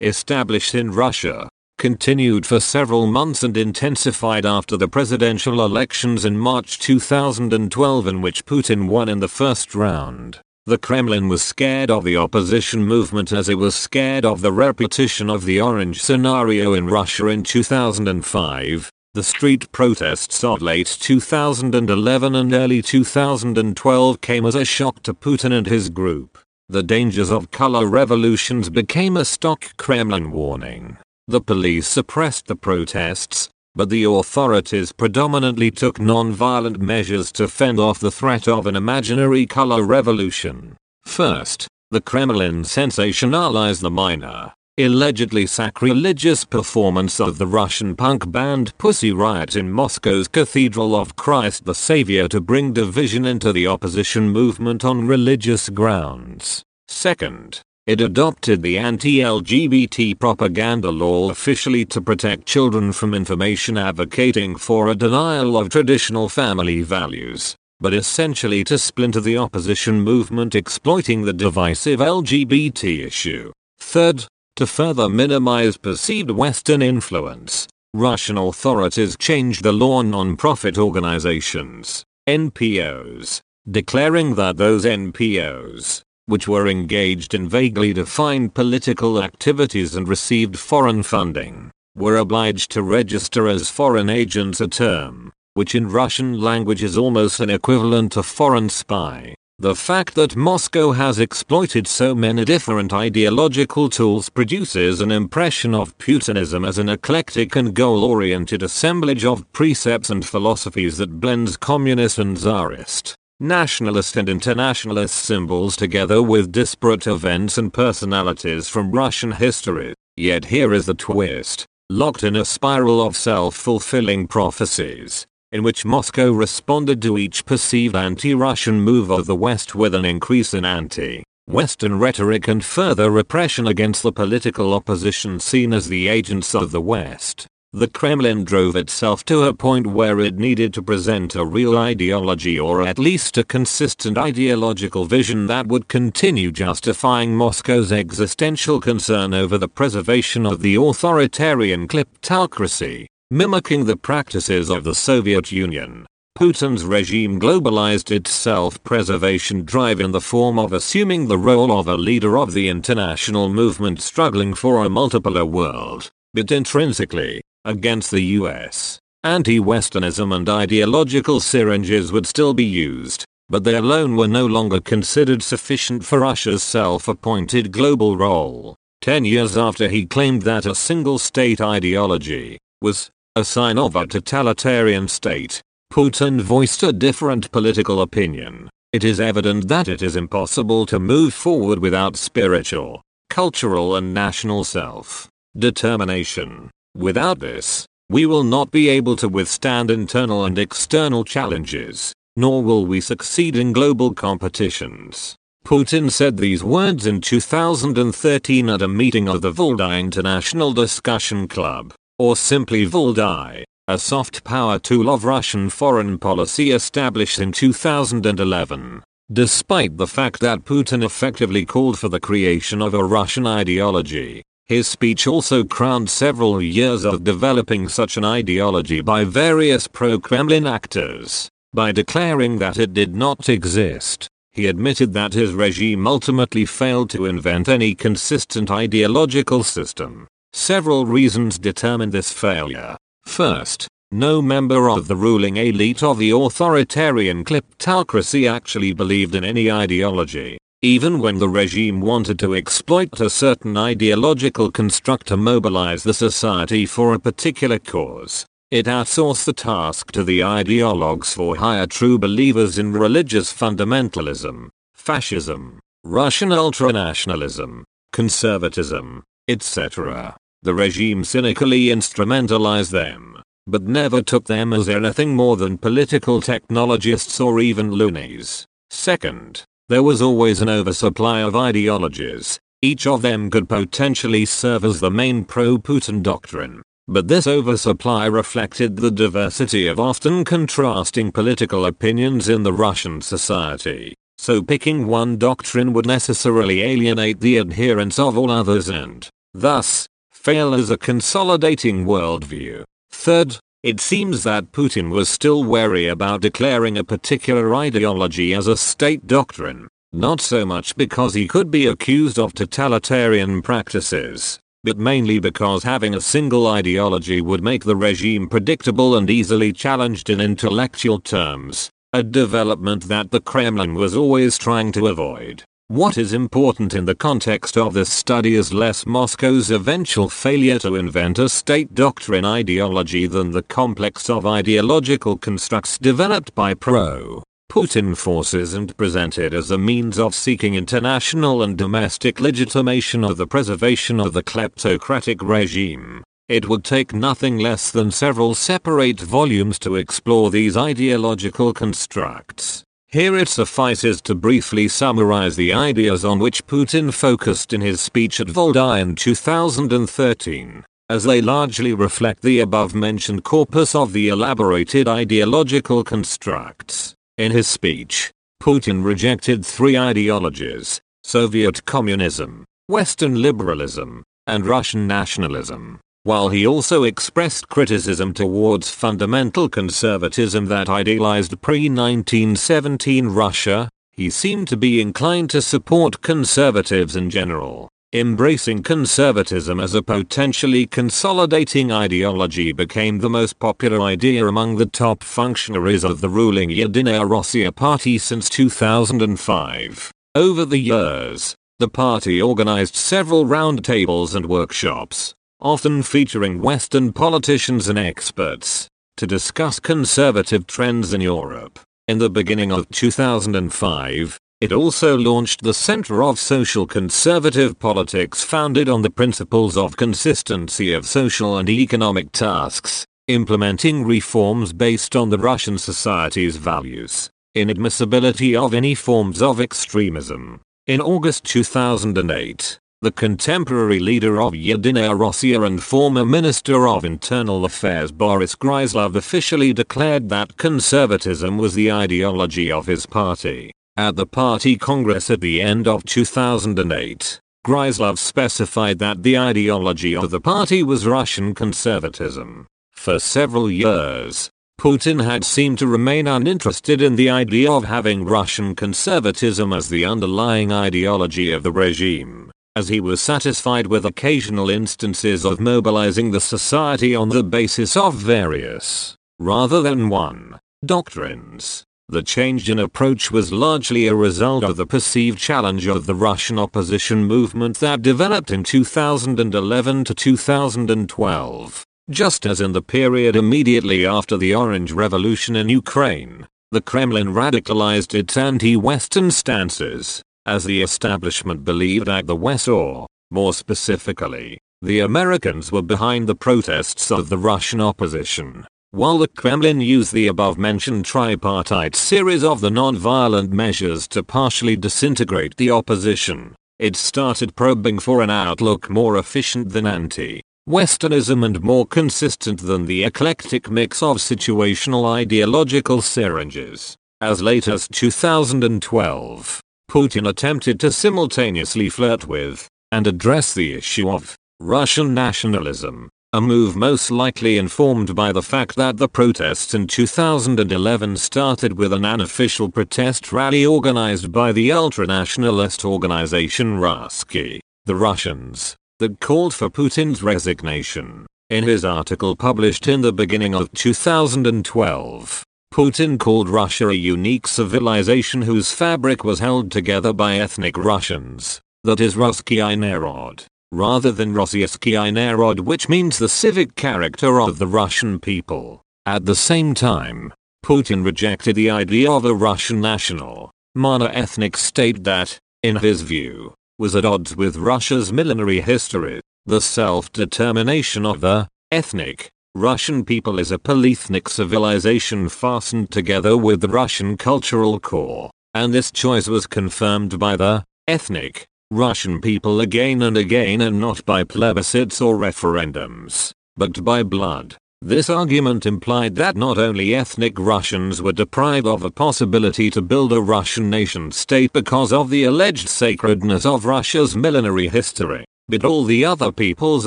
established in Russia, continued for several months and intensified after the presidential elections in March 2012 in which Putin won in the first round. The Kremlin was scared of the opposition movement as it was scared of the repetition of the orange scenario in Russia in 2005. The street protests of late 2011 and early 2012 came as a shock to Putin and his group. The dangers of color revolutions became a stock Kremlin warning. The police suppressed the protests, but the authorities predominantly took non-violent measures to fend off the threat of an imaginary color revolution. First, the Kremlin sensationalized the minor, allegedly sacrilegious performance of the Russian punk band Pussy Riot in Moscow's Cathedral of Christ the Savior to bring division into the opposition movement on religious grounds. Second, it adopted the anti-LGBT propaganda law officially to protect children from information advocating for a denial of traditional family values, but essentially to splinter the opposition movement exploiting the divisive LGBT issue. Third, to further minimize perceived Western influence, Russian authorities changed the law on non-profit organizations, NPOs, declaring that those NPOs which were engaged in vaguely defined political activities and received foreign funding, were obliged to register as foreign agents a term, which in Russian language is almost an equivalent to foreign spy. The fact that Moscow has exploited so many different ideological tools produces an impression of Putinism as an eclectic and goal-oriented assemblage of precepts and philosophies that blends communist and czarist, nationalist and internationalist symbols together with disparate events and personalities from Russian history. Yet here is the twist, locked in a spiral of self-fulfilling prophecies in which Moscow responded to each perceived anti-Russian move of the West with an increase in anti-Western rhetoric and further repression against the political opposition seen as the agents of the West. The Kremlin drove itself to a point where it needed to present a real ideology or at least a consistent ideological vision that would continue justifying Moscow's existential concern over the preservation of the authoritarian kleptocracy. Mimicking the practices of the Soviet Union, Putin's regime globalized its self-preservation drive in the form of assuming the role of a leader of the international movement struggling for a multipolar world, but intrinsically, against the US. Anti-Westernism and ideological syringes would still be used, but they alone were no longer considered sufficient for Russia's self-appointed global role. Ten years after he claimed that a single state ideology was a sign of a totalitarian state. Putin voiced a different political opinion. It is evident that it is impossible to move forward without spiritual, cultural and national self-determination. Without this, we will not be able to withstand internal and external challenges, nor will we succeed in global competitions. Putin said these words in 2013 at a meeting of the Valdai International Discussion Club or simply Valdai, a soft power tool of Russian foreign policy established in 2011. Despite the fact that Putin effectively called for the creation of a Russian ideology, his speech also crowned several years of developing such an ideology by various pro-Kremlin actors. By declaring that it did not exist, he admitted that his regime ultimately failed to invent any consistent ideological system. Several reasons determine this failure. First, no member of the ruling elite of the authoritarian kleptocracy actually believed in any ideology. Even when the regime wanted to exploit a certain ideological construct to mobilize the society for a particular cause, it outsourced the task to the ideologues for hire true believers in religious fundamentalism, fascism, Russian ultranationalism, conservatism, etc. The regime cynically instrumentalized them, but never took them as anything more than political technologists or even loonies. Second, there was always an oversupply of ideologies. Each of them could potentially serve as the main pro-Putin doctrine. But this oversupply reflected the diversity of often contrasting political opinions in the Russian society. So picking one doctrine would necessarily alienate the adherents of all others and, thus, fail as a consolidating worldview. Third, it seems that Putin was still wary about declaring a particular ideology as a state doctrine, not so much because he could be accused of totalitarian practices, but mainly because having a single ideology would make the regime predictable and easily challenged in intellectual terms, a development that the Kremlin was always trying to avoid. What is important in the context of this study is less Moscow's eventual failure to invent a state doctrine ideology than the complex of ideological constructs developed by pro-Putin forces and presented as a means of seeking international and domestic legitimation of the preservation of the kleptocratic regime. It would take nothing less than several separate volumes to explore these ideological constructs. Here it suffices to briefly summarize the ideas on which Putin focused in his speech at Valdai in 2013, as they largely reflect the above-mentioned corpus of the elaborated ideological constructs. In his speech, Putin rejected three ideologies, Soviet communism, Western liberalism, and Russian nationalism. While he also expressed criticism towards fundamental conservatism that idealized pre-1917 Russia, he seemed to be inclined to support conservatives in general. Embracing conservatism as a potentially consolidating ideology became the most popular idea among the top functionaries of the ruling Yedinaya Rossiya party since 2005. Over the years, the party organized several roundtables and workshops, often featuring Western politicians and experts, to discuss conservative trends in Europe. In the beginning of 2005, it also launched the Center of Social Conservative Politics founded on the principles of consistency of social and economic tasks, implementing reforms based on the Russian society's values, inadmissibility of any forms of extremism. In August 2008, the contemporary leader of Yedinaya Rossiya and former Minister of Internal Affairs Boris Gryzlov officially declared that conservatism was the ideology of his party. At the party congress at the end of 2008, Gryzlov specified that the ideology of the party was Russian conservatism. For several years, Putin had seemed to remain uninterested in the idea of having Russian conservatism as the underlying ideology of the regime, as he was satisfied with occasional instances of mobilizing the society on the basis of various, rather than one, doctrines. The change in approach was largely a result of the perceived challenge of the Russian opposition movement that developed in 2011 to 2012. Just as in the period immediately after the Orange Revolution in Ukraine, the Kremlin radicalized its anti-Western stances, as the establishment believed that the West or, more specifically, the Americans were behind the protests of the Russian opposition. While the Kremlin used the above-mentioned tripartite series of the non-violent measures to partially disintegrate the opposition, it started probing for an outlook more efficient than anti-Westernism and more consistent than the eclectic mix of situational ideological syringes. As late as 2012, Putin attempted to simultaneously flirt with and address the issue of Russian nationalism a move most likely informed by the fact that the protests in 2011 started with an unofficial protest rally organized by the ultranationalist organization Russkie, the Russians, that called for Putin's resignation. In his article published in the beginning of 2012, Putin called Russia a unique civilization whose fabric was held together by ethnic Russians, that is Russkiy narod rather than Rossiyskiy narod which means the civic character of the Russian people. At the same time, Putin rejected the idea of a Russian national, mono-ethnic state that, in his view, was at odds with Russia's millenary history. The self-determination of the ethnic Russian people is a polyethnic civilization fastened together with the Russian cultural core, and this choice was confirmed by the ethnic Russian people again and again and not by plebiscites or referendums, but by blood. This argument implied that not only ethnic Russians were deprived of a possibility to build a Russian nation state because of the alleged sacredness of Russia's millenary history, but all the other peoples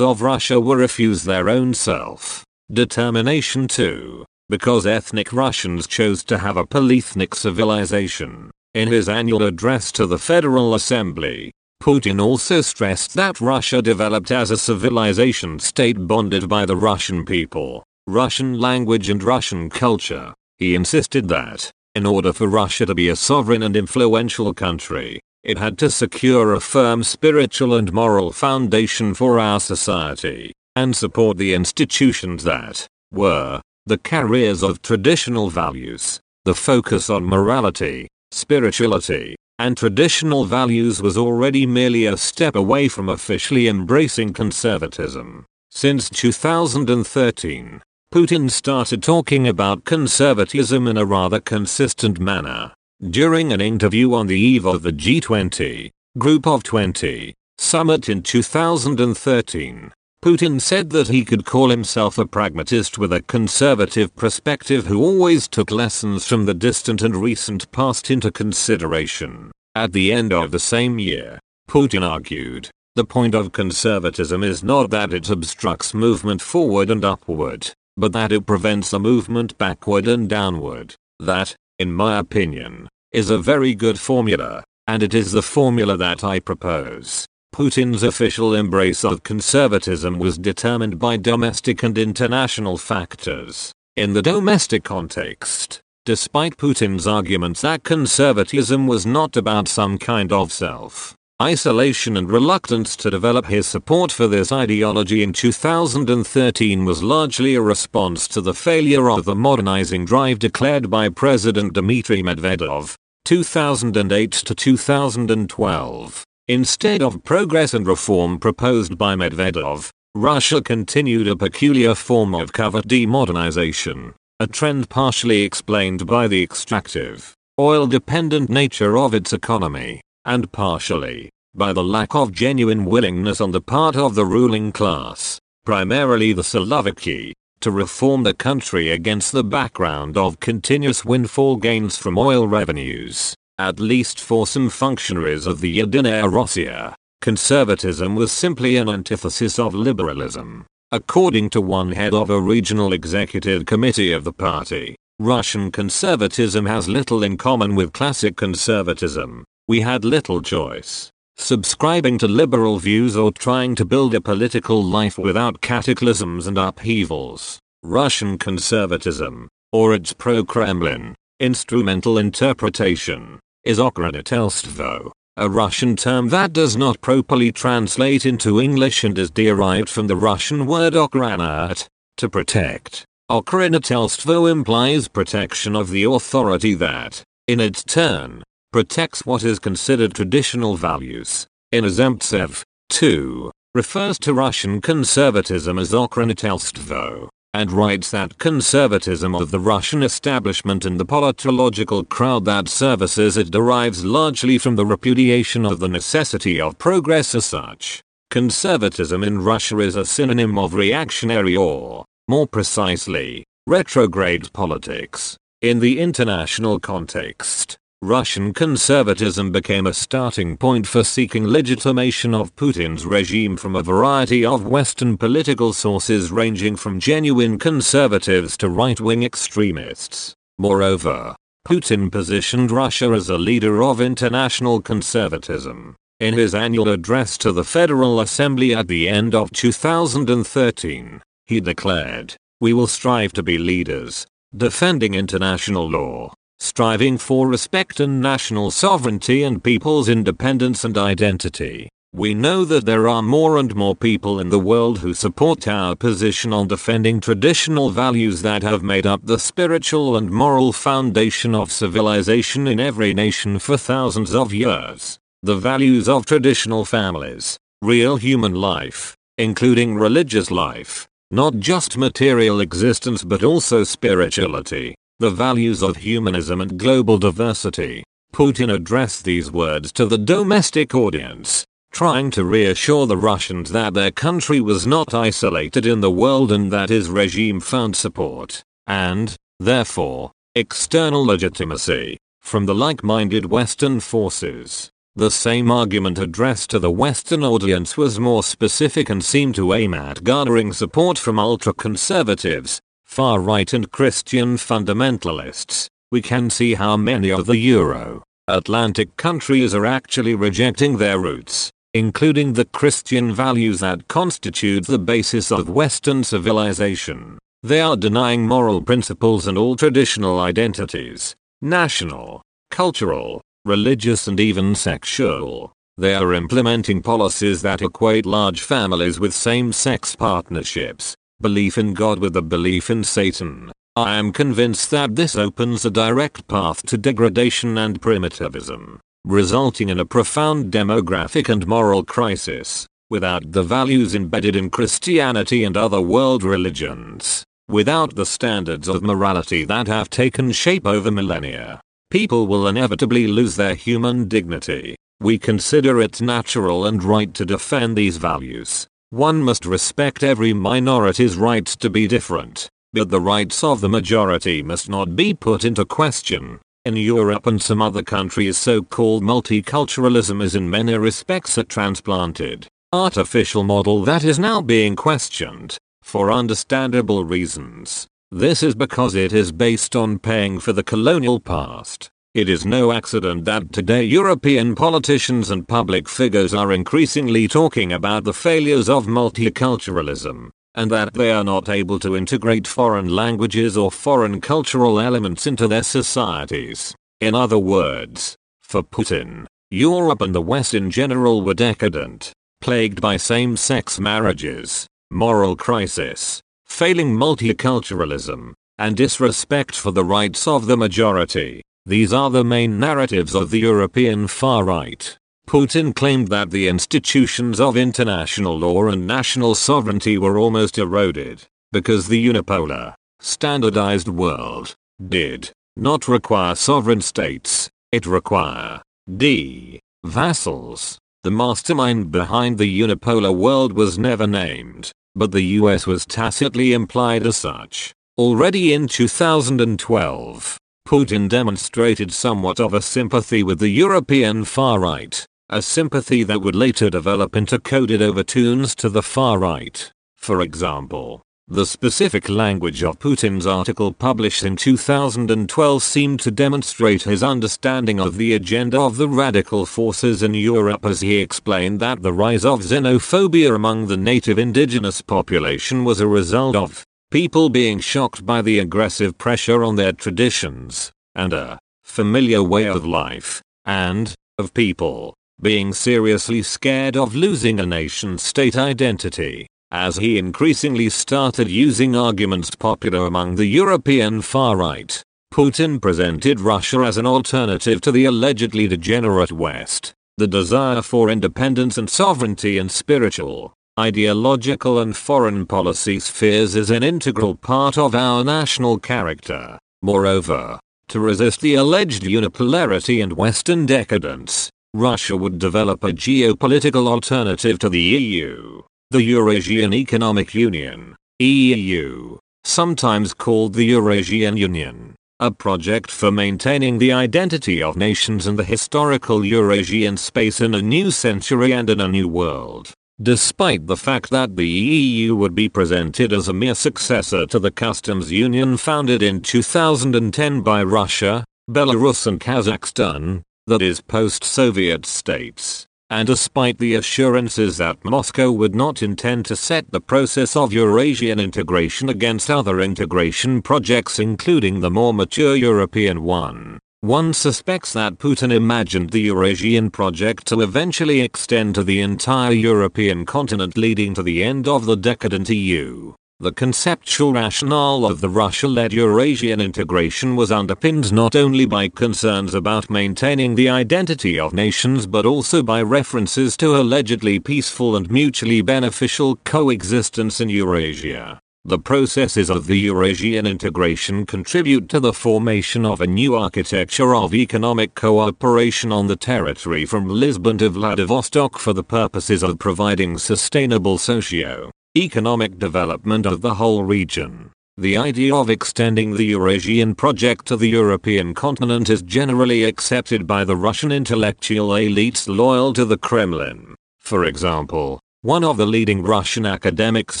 of Russia were refused their own self determination too, because ethnic Russians chose to have a polyethnic civilization. In his annual address to the Federal Assembly, Putin also stressed that Russia developed as a civilization state bonded by the Russian people, Russian language and Russian culture. He insisted that, in order for Russia to be a sovereign and influential country, it had to secure a firm spiritual and moral foundation for our society, and support the institutions that were the carriers of traditional values, the focus on morality, spirituality, and traditional values was already merely a step away from officially embracing conservatism. Since 2013, Putin started talking about conservatism in a rather consistent manner. During an interview on the eve of the G20, Group of 20, summit in 2013, Putin said that he could call himself a pragmatist with a conservative perspective who always took lessons from the distant and recent past into consideration. At the end of the same year, Putin argued, the point of conservatism is not that it obstructs movement forward and upward, but that it prevents a movement backward and downward. That, in my opinion, is a very good formula, and it is the formula that I propose. Putin's official embrace of conservatism was determined by domestic and international factors. In the domestic context, despite Putin's arguments that conservatism was not about some kind of self isolation and reluctance to develop his support for this ideology in 2013 was largely a response to the failure of the modernizing drive declared by President Dmitry Medvedev 2008 to 2012. Instead of progress and reform proposed by Medvedev, Russia continued a peculiar form of covert demodernization, a trend partially explained by the extractive, oil-dependent nature of its economy, and partially by the lack of genuine willingness on the part of the ruling class, primarily the Siloviki, to reform the country against the background of continuous windfall gains from oil revenues. At least for some functionaries of the Yedinaya Rossiya, conservatism was simply an antithesis of liberalism. According to one head of a regional executive committee of the party, Russian conservatism has little in common with classic conservatism. We had little choice. Subscribing to liberal views or trying to build a political life without cataclysms and upheavals. Russian conservatism, or its pro-Kremlin, instrumental interpretation, is okhranitelstvo, a Russian term that does not properly translate into English and is derived from the Russian word okhranyat, to protect. Okhranitelstvo implies protection of the authority that, in its turn, protects what is considered traditional values. Inozemtsev, too, refers to Russian conservatism as okhranitelstvo and writes that conservatism of the Russian establishment and the politological crowd that services it derives largely from the repudiation of the necessity of progress as such. Conservatism in Russia is a synonym of reactionary or, more precisely, retrograde politics. In the international context, Russian conservatism became a starting point for seeking legitimation of Putin's regime from a variety of Western political sources ranging from genuine conservatives to right-wing extremists. Moreover, Putin positioned Russia as a leader of international conservatism. In his annual address to the Federal Assembly at the end of 2013, he declared, We will strive to be leaders, defending international law, striving for respect and national sovereignty and people's independence and identity. We know that there are more and more people in the world who support our position on defending traditional values that have made up the spiritual and moral foundation of civilization in every nation for thousands of years. The values of traditional families, real human life, including religious life, not just material existence but also spirituality, the values of humanism and global diversity. Putin addressed these words to the domestic audience, trying to reassure the Russians that their country was not isolated in the world and that his regime found support, and, therefore, external legitimacy, from the like-minded Western forces. The same argument addressed to the Western audience was more specific and seemed to aim at garnering support from ultra-conservatives, far-right and Christian fundamentalists, we can see how many of the Euro Atlantic countries are actually rejecting their roots, including the Christian values that constitute the basis of Western civilization. They are denying moral principles and all traditional identities, national, cultural, religious and even sexual. They are implementing policies that equate large families with same-sex partnerships, belief in God with a belief in Satan. I am convinced that this opens a direct path to degradation and primitivism, resulting in a profound demographic and moral crisis, without the values embedded in Christianity and other world religions, without the standards of morality that have taken shape over millennia. People will inevitably lose their human dignity. We consider it natural and right to defend these values. One must respect every minority's right to be different, but the rights of the majority must not be put into question. In Europe and some other countries so-called multiculturalism is in many respects a transplanted, artificial model that is now being questioned, for understandable reasons. This is because it is based on paying for the colonial past, It is no accident that today European politicians and public figures are increasingly talking about the failures of multiculturalism, and that they are not able to integrate foreign languages or foreign cultural elements into their societies. In other words, for Putin, Europe and the West in general were decadent, plagued by same-sex marriages, moral crisis, failing multiculturalism, and disrespect for the rights of the majority. These are the main narratives of the European far right. Putin claimed that the institutions of international law and national sovereignty were almost eroded, because the unipolar, standardized world, did not require sovereign states, it require d. vassals. The mastermind behind the unipolar world was never named, but the US was tacitly implied as such. Already in 2012, Putin demonstrated somewhat of a sympathy with the European far right, a sympathy that would later develop into coded overtones to the far right. For example, the specific language of Putin's article published in 2012 seemed to demonstrate his understanding of the agenda of the radical forces in Europe as he explained that the rise of xenophobia among the native indigenous population was a result of people being shocked by the aggressive pressure on their traditions, and a familiar way of life, and, of people, being seriously scared of losing a nation state identity, as he increasingly started using arguments popular among the European far right. Putin presented Russia as an alternative to the allegedly degenerate West. The desire for independence and sovereignty and spiritual, ideological and foreign policy spheres is an integral part of our national character. Moreover, to resist the alleged unipolarity and Western decadence, Russia would develop a geopolitical alternative to the EU, the Eurasian Economic Union, EU, sometimes called the Eurasian Union, a project for maintaining the identity of nations and the historical Eurasian space in a new century and in a new world despite the fact that the EU would be presented as a mere successor to the customs union founded in 2010 by Russia, Belarus and Kazakhstan, that is post-Soviet states, and despite the assurances that Moscow would not intend to set the process of Eurasian integration against other integration projects including the more mature European one. One suspects that Putin imagined the Eurasian project to eventually extend to the entire European continent leading to the end of the decadent EU. The conceptual rationale of the Russia-led Eurasian integration was underpinned not only by concerns about maintaining the identity of nations but also by references to allegedly peaceful and mutually beneficial coexistence in Eurasia. The processes of the Eurasian integration contribute to the formation of a new architecture of economic cooperation on the territory from Lisbon to Vladivostok for the purposes of providing sustainable socio-economic development of the whole region. The idea of extending the Eurasian project to the European continent is generally accepted by the Russian intellectual elites loyal to the Kremlin. For example, one of the leading Russian academics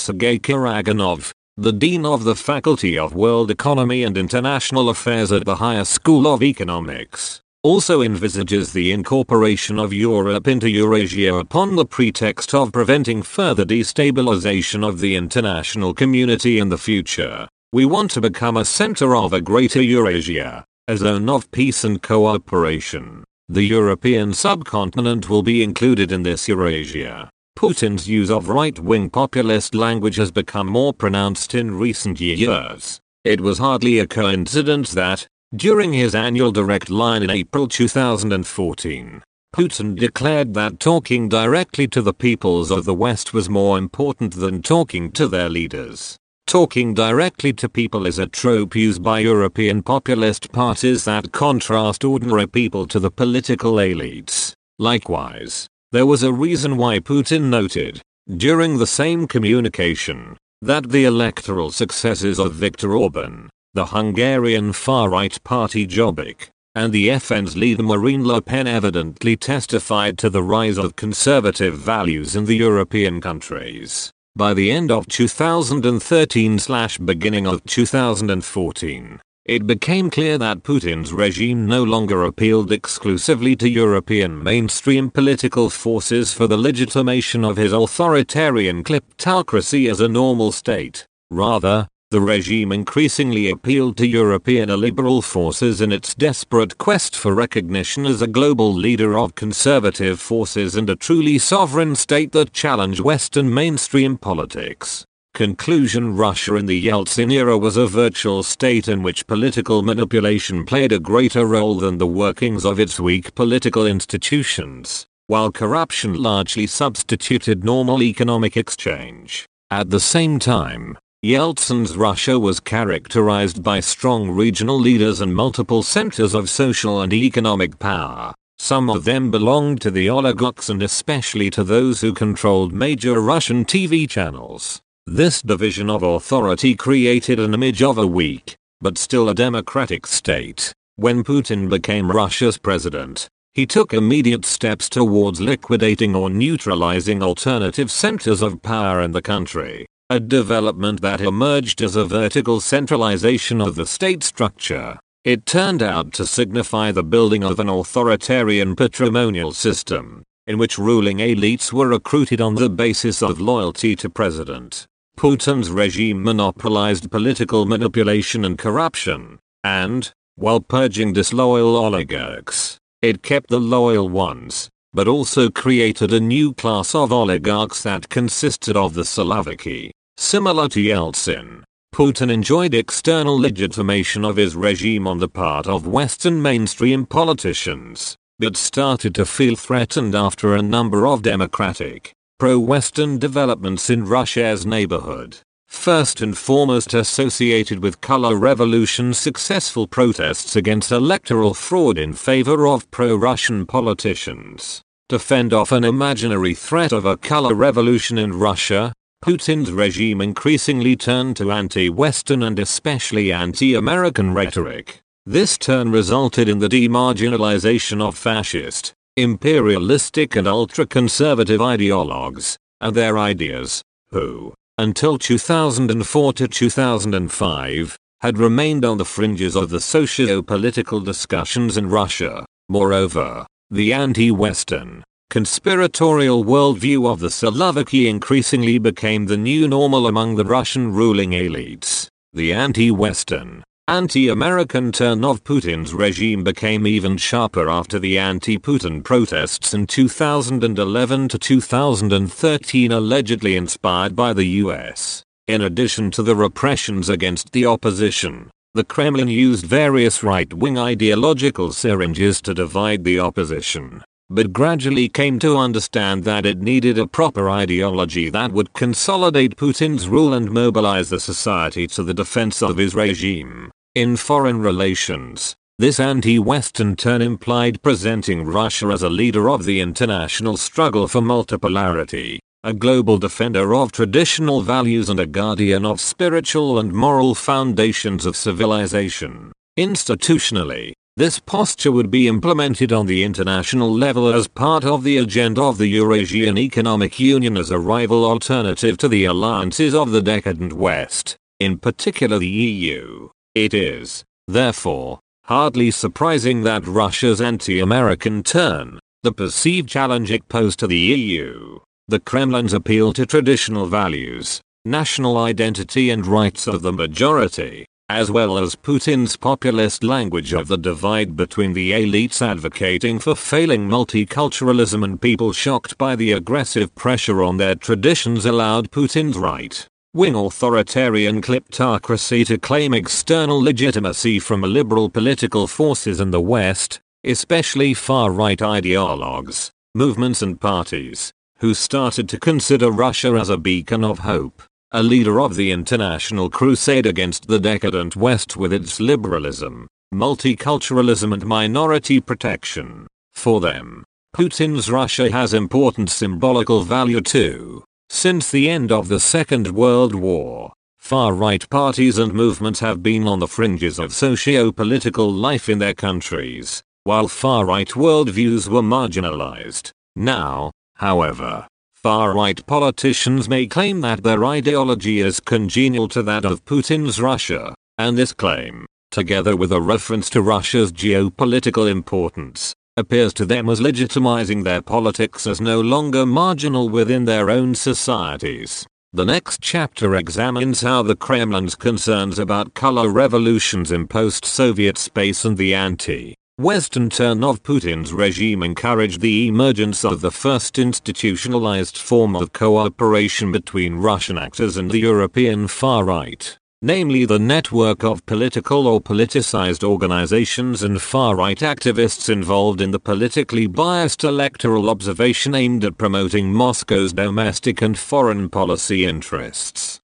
Sergei Karaganov, the Dean of the Faculty of World Economy and International Affairs at the Higher School of Economics, also envisages the incorporation of Europe into Eurasia upon the pretext of preventing further destabilization of the international community in the future. We want to become a center of a greater Eurasia, a zone of peace and cooperation. The European subcontinent will be included in this Eurasia. Putin's use of right-wing populist language has become more pronounced in recent years. It was hardly a coincidence that, during his annual direct line in April 2014, Putin declared that talking directly to the peoples of the West was more important than talking to their leaders. Talking directly to people is a trope used by European populist parties that contrast ordinary people to the political elites. Likewise, there was a reason why Putin noted, during the same communication, that the electoral successes of Viktor Orban, the Hungarian far-right party Jobbik, and the FN's leader Marine Le Pen evidently testified to the rise of conservative values in the European countries. By the end of 2013 beginning of 2014, it became clear that Putin's regime no longer appealed exclusively to European mainstream political forces for the legitimation of his authoritarian kleptocracy as a normal state. Rather, the regime increasingly appealed to European illiberal forces in its desperate quest for recognition as a global leader of conservative forces and a truly sovereign state that challenged Western mainstream politics. Conclusion Russia in the Yeltsin era was a virtual state in which political manipulation played a greater role than the workings of its weak political institutions, while corruption largely substituted normal economic exchange. At the same time, Yeltsin's Russia was characterized by strong regional leaders and multiple centers of social and economic power. Some of them belonged to the oligarchs and especially to those who controlled major Russian TV channels. This division of authority created an image of a weak, but still a democratic state. When Putin became Russia's president, he took immediate steps towards liquidating or neutralizing alternative centers of power in the country, a development that emerged as a vertical centralization of the state structure. It turned out to signify the building of an authoritarian patrimonial system, in which ruling elites were recruited on the basis of loyalty to president. Putin's regime monopolized political manipulation and corruption, and, while purging disloyal oligarchs, it kept the loyal ones, but also created a new class of oligarchs that consisted of the Siloviki. Similar to Yeltsin, Putin enjoyed external legitimation of his regime on the part of Western mainstream politicians, but started to feel threatened after a number of democratic, pro-Western developments in Russia's neighborhood. First and foremost associated with color revolution's successful protests against electoral fraud in favor of pro-Russian politicians. To fend off an imaginary threat of a color revolution in Russia, Putin's regime increasingly turned to anti-Western and especially anti-American rhetoric. This turn resulted in the demarginalization of fascist, imperialistic and ultra-conservative ideologues, and their ideas, who, until 2004 to 2005, had remained on the fringes of the socio-political discussions in Russia. Moreover, the anti-Western, conspiratorial worldview of the Siloviki increasingly became the new normal among the Russian ruling elites. The anti-Western, anti-American turn of Putin's regime became even sharper after the anti-Putin protests in 2011 to 2013 allegedly inspired by the US. In addition to the repressions against the opposition, the Kremlin used various right-wing ideological syringes to divide the opposition but gradually came to understand that it needed a proper ideology that would consolidate Putin's rule and mobilize the society to the defense of his regime. In foreign relations, this anti-Western turn implied presenting Russia as a leader of the international struggle for multipolarity, a global defender of traditional values and a guardian of spiritual and moral foundations of civilization. Institutionally, this posture would be implemented on the international level as part of the agenda of the Eurasian Economic Union as a rival alternative to the alliances of the decadent West, in particular the EU. It is, therefore, hardly surprising that Russia's anti-American turn, the perceived challenge it posed to the EU, the Kremlin's appeal to traditional values, national identity and rights of the majority, as well as Putin's populist language of the divide between the elites advocating for failing multiculturalism and people shocked by the aggressive pressure on their traditions allowed Putin's right wing authoritarian kleptocracy to claim external legitimacy from liberal political forces in the West, especially far-right ideologues, movements and parties, who started to consider Russia as a beacon of hope, a leader of the international crusade against the decadent West with its liberalism, multiculturalism and minority protection. For them, Putin's Russia has important symbolical value too. Since the end of the Second World War, far-right parties and movements have been on the fringes of socio-political life in their countries, while far-right worldviews were marginalized. Now, however, far-right politicians may claim that their ideology is congenial to that of Putin's Russia, and this claim, together with a reference to Russia's geopolitical importance, appears to them as legitimizing their politics as no longer marginal within their own societies. The next chapter examines how the Kremlin's concerns about color revolutions in post-Soviet space and the anti-Western turn of Putin's regime encouraged the emergence of the first institutionalized form of cooperation between Russian actors and the European far right namely the network of political or politicized organizations and far-right activists involved in the politically biased electoral observation aimed at promoting Moscow's domestic and foreign policy interests.